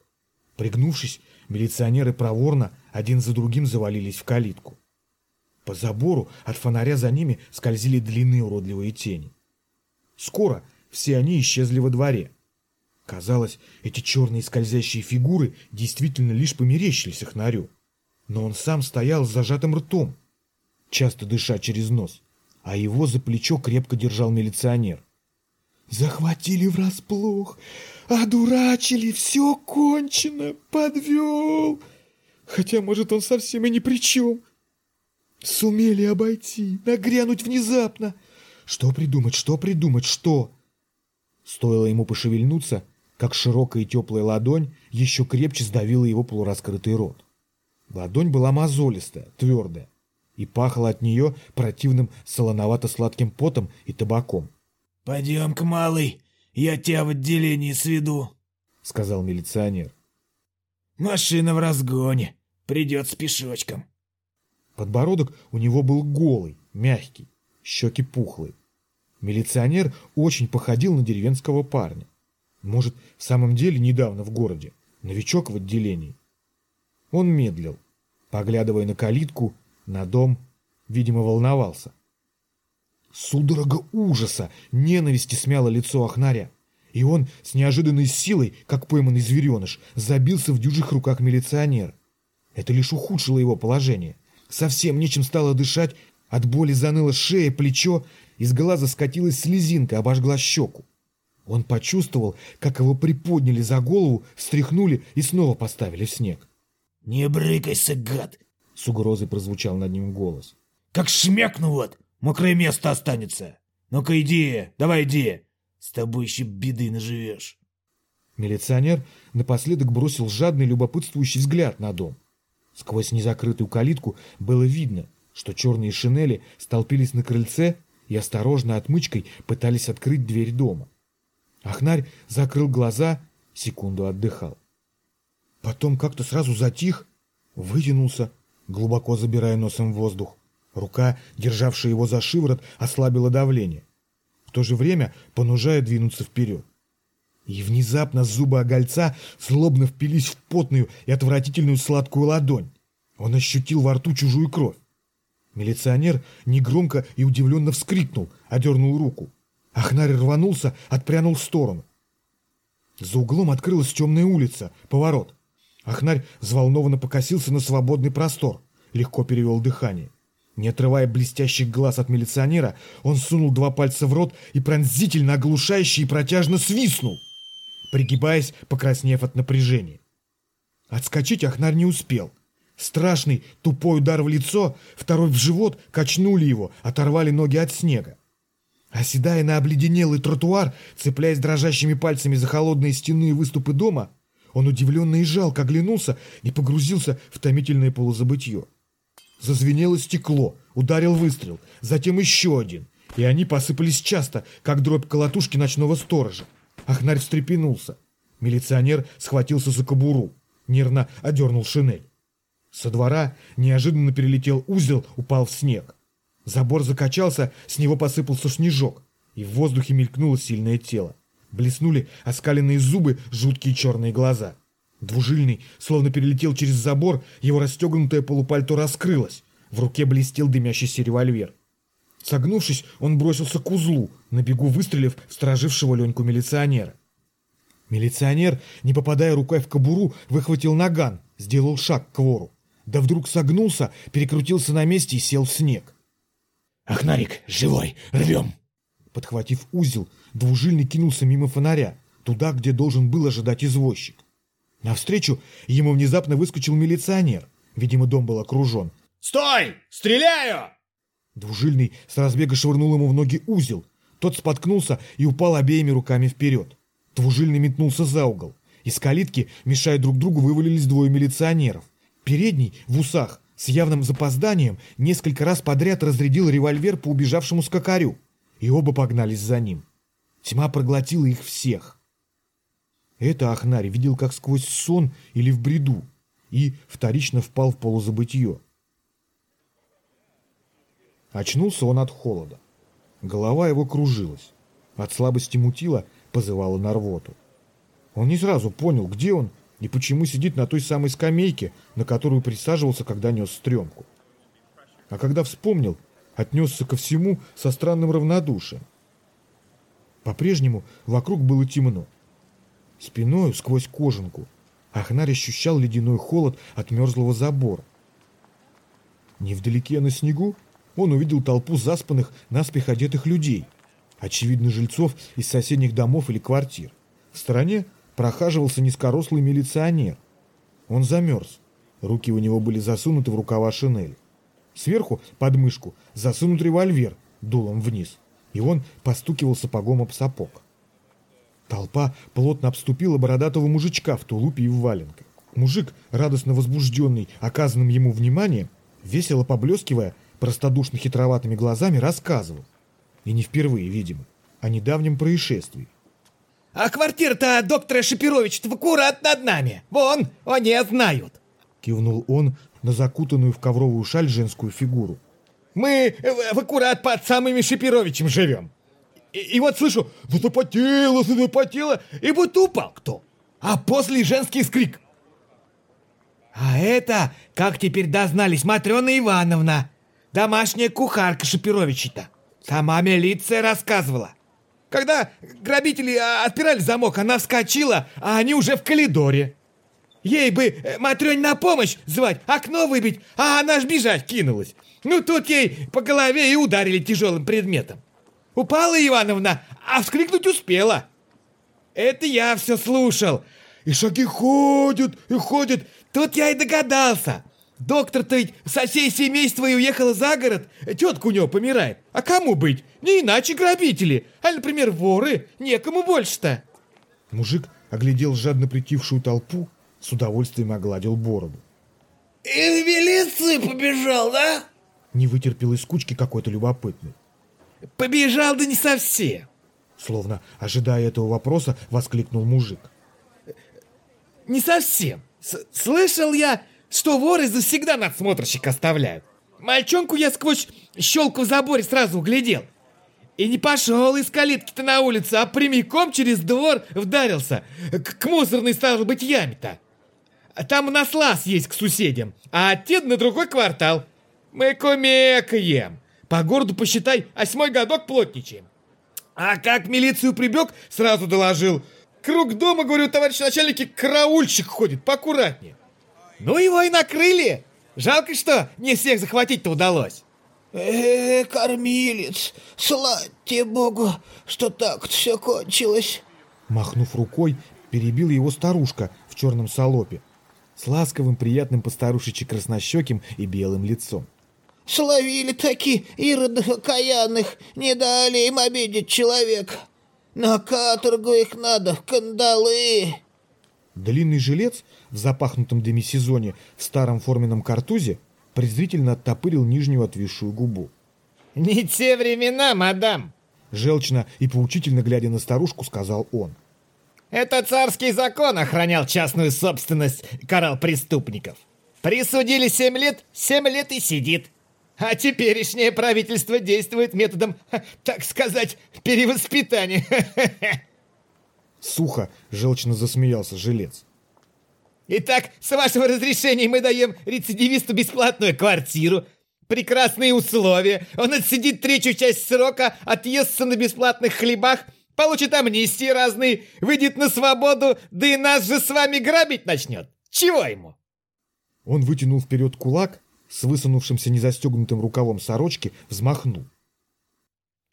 Пригнувшись, милиционеры проворно один за другим завалились в калитку. По забору от фонаря за ними скользили длинные уродливые тени. Скоро все они исчезли во дворе. Казалось, эти черные скользящие фигуры действительно лишь померещились Ахнарю. Но он сам стоял с зажатым ртом, часто дыша через нос, а его за плечо крепко держал милиционер. «Захватили врасплох, одурачили, все кончено, подвел. Хотя, может, он совсем и ни при чем. Сумели обойти, нагрянуть внезапно. Что придумать, что придумать, что?» Стоило ему пошевельнуться, как широкая и теплая ладонь еще крепче сдавила его полураскрытый рот. Ладонь была мозолистая, твердая, и пахла от нее противным солоновато-сладким потом и табаком. «Пойдем-ка, малый, я тебя в отделении сведу», — сказал милиционер. «Машина в разгоне, придет с пешочком». Подбородок у него был голый, мягкий, щеки пухлые. Милиционер очень походил на деревенского парня. Может, в самом деле недавно в городе, новичок в отделении. Он медлил, поглядывая на калитку, на дом, видимо, волновался. Судорога ужаса, ненависти смяла лицо Ахнаря, и он с неожиданной силой, как пойманный звереныш, забился в дюжих руках милиционера. Это лишь ухудшило его положение. Совсем нечем стало дышать, от боли заныла шея, плечо, из глаза скатилась слезинка, обожгла щеку. Он почувствовал, как его приподняли за голову, встряхнули и снова поставили в снег. «Не брыкайся, гад!» — с угрозой прозвучал над ним голос. «Как шмякну вот, мокрое место останется. Ну-ка иди, давай иди, с тобой еще беды наживешь». Милиционер напоследок бросил жадный любопытствующий взгляд на дом. Сквозь незакрытую калитку было видно, что черные шинели столпились на крыльце и осторожно отмычкой пытались открыть дверь дома. Ахнарь закрыл глаза, секунду отдыхал. Потом как-то сразу затих, вытянулся, глубоко забирая носом воздух. Рука, державшая его за шиворот, ослабила давление. В то же время понужая двинуться вперед. И внезапно зубы огольца злобно впились в потную и отвратительную сладкую ладонь. Он ощутил во рту чужую кровь. Милиционер негромко и удивленно вскрикнул, одернул руку. Ахнарь рванулся, отпрянул в сторону. За углом открылась темная улица, поворот. Ахнарь взволнованно покосился на свободный простор, легко перевел дыхание. Не отрывая блестящих глаз от милиционера, он сунул два пальца в рот и пронзительно оглушающе и протяжно свистнул, пригибаясь, покраснев от напряжения. Отскочить Ахнарь не успел. Страшный, тупой удар в лицо, второй в живот, качнули его, оторвали ноги от снега. Оседая на обледенелый тротуар, цепляясь дрожащими пальцами за холодные стены и выступы дома, он удивленно и жалко оглянулся и погрузился в томительное полузабытье. Зазвенело стекло, ударил выстрел, затем еще один, и они посыпались часто, как дробь колотушки ночного сторожа. Ахнарь встрепенулся. Милиционер схватился за кобуру, нервно одернул шинель. Со двора неожиданно перелетел узел, упал в снег. Забор закачался, с него посыпался снежок, и в воздухе мелькнуло сильное тело. Блеснули оскаленные зубы, жуткие черные глаза. Двужильный, словно перелетел через забор, его расстегнутое полупальто раскрылось. В руке блестел дымящийся револьвер. Согнувшись, он бросился к узлу, на бегу выстрелив в сторожившего Леньку милиционера. Милиционер, не попадая рукой в кобуру, выхватил наган, сделал шаг к вору. Да вдруг согнулся, перекрутился на месте и сел в снег. «Ахнарик, живой, рвем!» Подхватив узел, двужильный кинулся мимо фонаря, туда, где должен был ожидать извозчик. Навстречу ему внезапно выскочил милиционер. Видимо, дом был окружен. «Стой! Стреляю!» Двужильный с разбега швырнул ему в ноги узел. Тот споткнулся и упал обеими руками вперед. Двужильный метнулся за угол. Из калитки, мешая друг другу, вывалились двое милиционеров. Передний, в усах, с явным запозданием, несколько раз подряд разрядил револьвер по убежавшему скакарю. И оба погнались за ним. Тьма проглотила их всех. Это Ахнарь видел как сквозь сон или в бреду, и вторично впал в полузабытье. Очнулся он от холода. Голова его кружилась. От слабости мутила, позывала на рвоту. Он не сразу понял, где он и почему сидит на той самой скамейке, на которую присаживался, когда нес стрёмку. А когда вспомнил, отнесся ко всему со странным равнодушием. По-прежнему вокруг было темно. Спиною сквозь кожанку Ахнарь ощущал ледяной холод от мерзлого забора. Невдалеке на снегу он увидел толпу заспанных, наспех одетых людей, очевидно, жильцов из соседних домов или квартир. В стороне прохаживался низкорослый милиционер. Он замерз. Руки у него были засунуты в рукава шинели. Сверху, под мышку, засунут револьвер дулом вниз, и он постукивал сапогом об сапог. Толпа плотно обступила бородатого мужичка в тулупе и в валенках. Мужик, радостно возбужденный оказанным ему вниманием, весело поблескивая, простодушно хитроватыми глазами рассказывал. И не впервые, видимо, о недавнем происшествии. «А квартира-то доктора Шапировича-то аккурат над нами! Вон, они знают!» Кивнул он на закутанную в ковровую шаль женскую фигуру. «Мы в аккурат под самыми Шапировичем живем!» И, и вот слышу, запотело, запотело, и будто упал кто. А после женский скрик. А это, как теперь дознались, Матрена Ивановна, домашняя кухарка Шапировича-то. Сама милиция рассказывала. Когда грабители отпирали замок, она вскочила, а они уже в коридоре. Ей бы э, Матрёне на помощь звать, окно выбить, а она ж бежать кинулась. Ну тут ей по голове и ударили тяжелым предметом. Упала Ивановна, а вскрикнуть успела. Это я все слушал. И шаги ходят, и ходят. Тут я и догадался. Доктор-то ведь со всей семейства и уехала за город. Тетка у него помирает. А кому быть? Не иначе грабители. А, например, воры. Некому больше-то. Мужик оглядел жадно притихшую толпу, с удовольствием огладил бороду. И в милицию побежал, да? Не вытерпел из кучки какой-то любопытный. Побежал, да не совсем. Словно ожидая этого вопроса, воскликнул мужик. Не совсем. С Слышал я, что воры завсегда надсмотрщик оставляют. Мальчонку я сквозь щелку в заборе сразу углядел. И не пошел из калитки-то на улицу, а прямиком через двор вдарился. К, к мусорной, стало быть, яме-то. Там у нас лаз есть к соседям, а отец на другой квартал. Мы кумекаем. По городу, посчитай, восьмой годок плотничаем. А как милицию прибег, сразу доложил. Круг дома, говорю, товарищ начальники, караульщик ходит, поаккуратнее. Ну его и накрыли. Жалко, что не всех захватить-то удалось. Э, кормилец, слава богу, что так все кончилось. Махнув рукой, перебил его старушка в черном салопе с ласковым, приятным постарушечи краснощеким и белым лицом. Словили таки иродных окаянных, не дали им обидеть человека. На каторгу их надо, в кандалы. Длинный жилец в запахнутом демисезоне в старом форменном картузе презрительно оттопырил нижнюю отвисшую губу. «Не те времена, мадам!» Желчно и поучительно глядя на старушку, сказал он. «Это царский закон охранял частную собственность, карал преступников. Присудили семь лет, семь лет и сидит. А теперешнее правительство действует методом, так сказать, перевоспитания. [laughs] Сухо, желчно засмеялся жилец. Итак, с вашего разрешения мы даем рецидивисту бесплатную квартиру, прекрасные условия, он отсидит третью часть срока, отъестся на бесплатных хлебах, получит амнистии разные, выйдет на свободу, да и нас же с вами грабить начнет. Чего ему? Он вытянул вперед кулак, с высунувшимся незастегнутым рукавом сорочки взмахнул.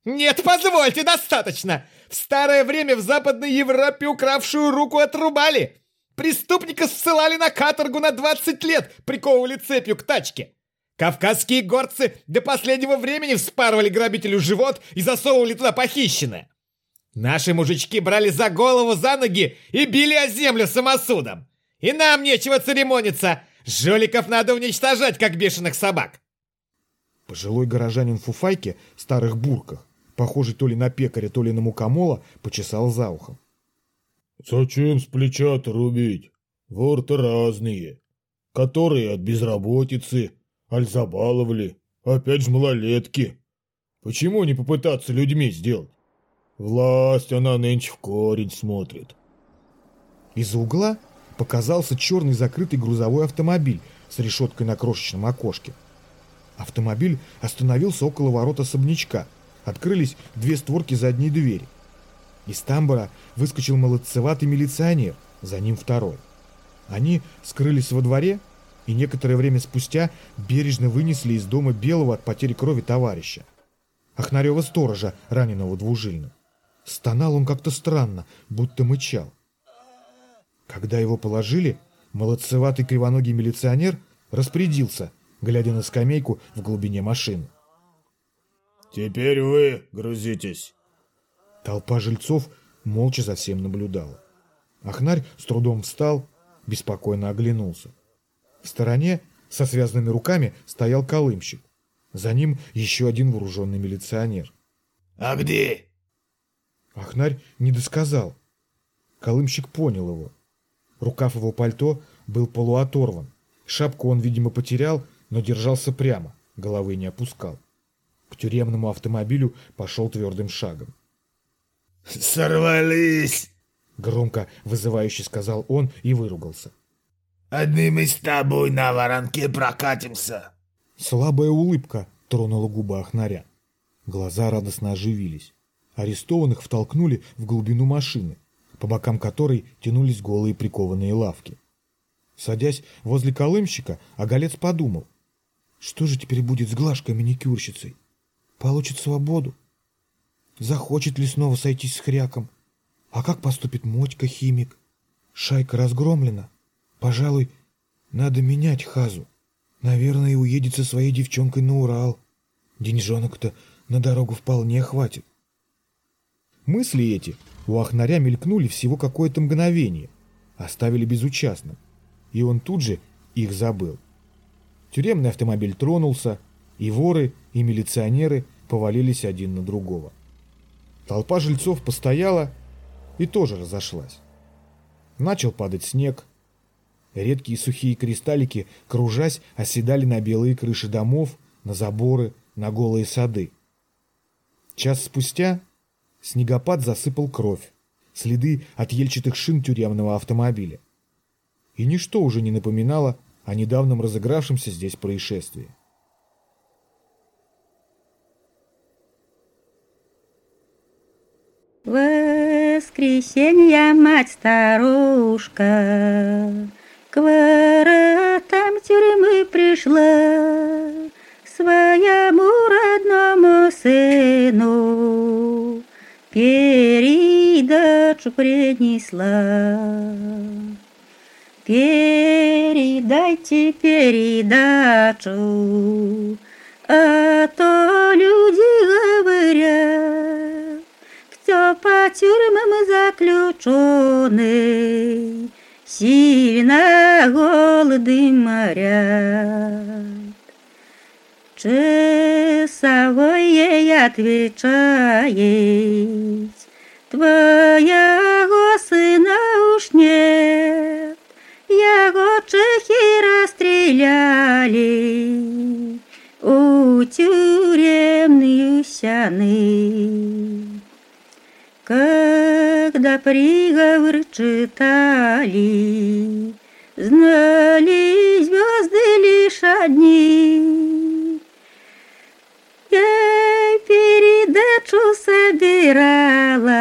«Нет, позвольте, достаточно! В старое время в Западной Европе укравшую руку отрубали! Преступника ссылали на каторгу на 20 лет, приковывали цепью к тачке! Кавказские горцы до последнего времени вспарывали грабителю живот и засовывали туда похищенное! Наши мужички брали за голову, за ноги и били о землю самосудом! И нам нечего церемониться!» Жуликов надо уничтожать, как бешеных собак!» Пожилой горожанин в фуфайке, старых бурках, похожий то ли на пекаря, то ли на мукомола, почесал за ухом. «Зачем с плеча-то рубить? Вор-то разные. Которые от безработицы, аль забаловали, опять же малолетки. Почему не попытаться людьми сделать? Власть она нынче в корень смотрит». Из-за угла показался черный закрытый грузовой автомобиль с решеткой на крошечном окошке. Автомобиль остановился около ворот особнячка. Открылись две створки задней двери. Из тамбура выскочил молодцеватый милиционер, за ним второй. Они скрылись во дворе и некоторое время спустя бережно вынесли из дома белого от потери крови товарища. Ахнарева сторожа, раненого двужильно. Стонал он как-то странно, будто мычал. Когда его положили, молодцеватый кривоногий милиционер распорядился, глядя на скамейку в глубине машины. «Теперь вы грузитесь!» Толпа жильцов молча за всем наблюдала. Ахнарь с трудом встал, беспокойно оглянулся. В стороне со связанными руками стоял колымщик. За ним еще один вооруженный милиционер. «А где?» Ахнарь не досказал. Колымщик понял его. Рукав его пальто был полуоторван. Шапку он, видимо, потерял, но держался прямо, головы не опускал. К тюремному автомобилю пошел твердым шагом. «Сорвались!» — громко вызывающе сказал он и выругался. «Одни мы с тобой на воронке прокатимся!» Слабая улыбка тронула губы Ахнаря. Глаза радостно оживились. Арестованных втолкнули в глубину машины по бокам которой тянулись голые прикованные лавки. Садясь возле колымщика, Оголец подумал, что же теперь будет с Глажкой-маникюрщицей? Получит свободу? Захочет ли снова сойтись с хряком? А как поступит Мотька-химик? Шайка разгромлена. Пожалуй, надо менять Хазу. Наверное, и уедет со своей девчонкой на Урал. Деньжонок-то на дорогу вполне хватит. Мысли эти у Ахнаря мелькнули всего какое-то мгновение, оставили безучастным, и он тут же их забыл. Тюремный автомобиль тронулся, и воры, и милиционеры повалились один на другого. Толпа жильцов постояла и тоже разошлась. Начал падать снег. Редкие сухие кристаллики, кружась, оседали на белые крыши домов, на заборы, на голые сады. Час спустя Снегопад засыпал кровь, следы от ельчатых шин тюремного автомобиля. И ничто уже не напоминало о недавнем разыгравшемся здесь происшествии. Воскресенья мать-старушка К воротам тюрьмы пришла Своему родному сыну. Передачу принесла. Передайте передачу, а то люди говорят, кто по тюрьмам заключенный, сильно голоды морят. Часовой ей отвечает, твоего сына уж нет, его чехи расстреляли у тюремной сяны. Когда приговор читали, знали звезды лишь одни. Я передачу собирала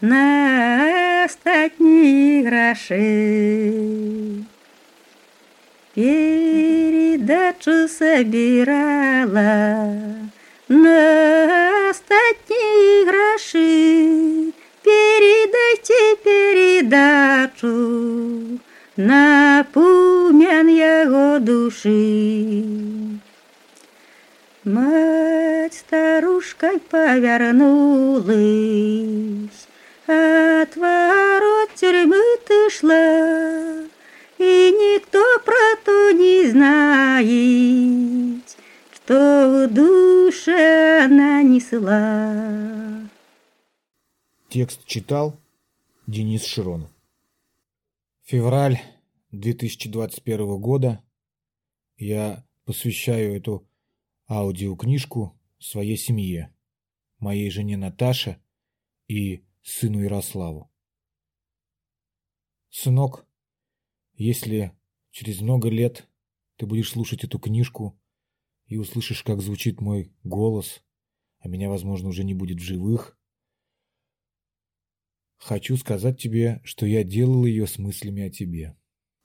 на остатние гроши. Передачу собирала на остатние гроши. Передайте передачу на пумен его души. Мать старушкой повернулась, От ворот тюрьмы ты шла, И никто про то не знает, Что в душе она несла. Текст читал Денис Широнов. Февраль 2021 года. Я посвящаю эту аудиокнижку своей семье, моей жене Наташе и сыну Ярославу. Сынок, если через много лет ты будешь слушать эту книжку и услышишь, как звучит мой голос, а меня, возможно, уже не будет в живых, хочу сказать тебе, что я делал ее с мыслями о тебе.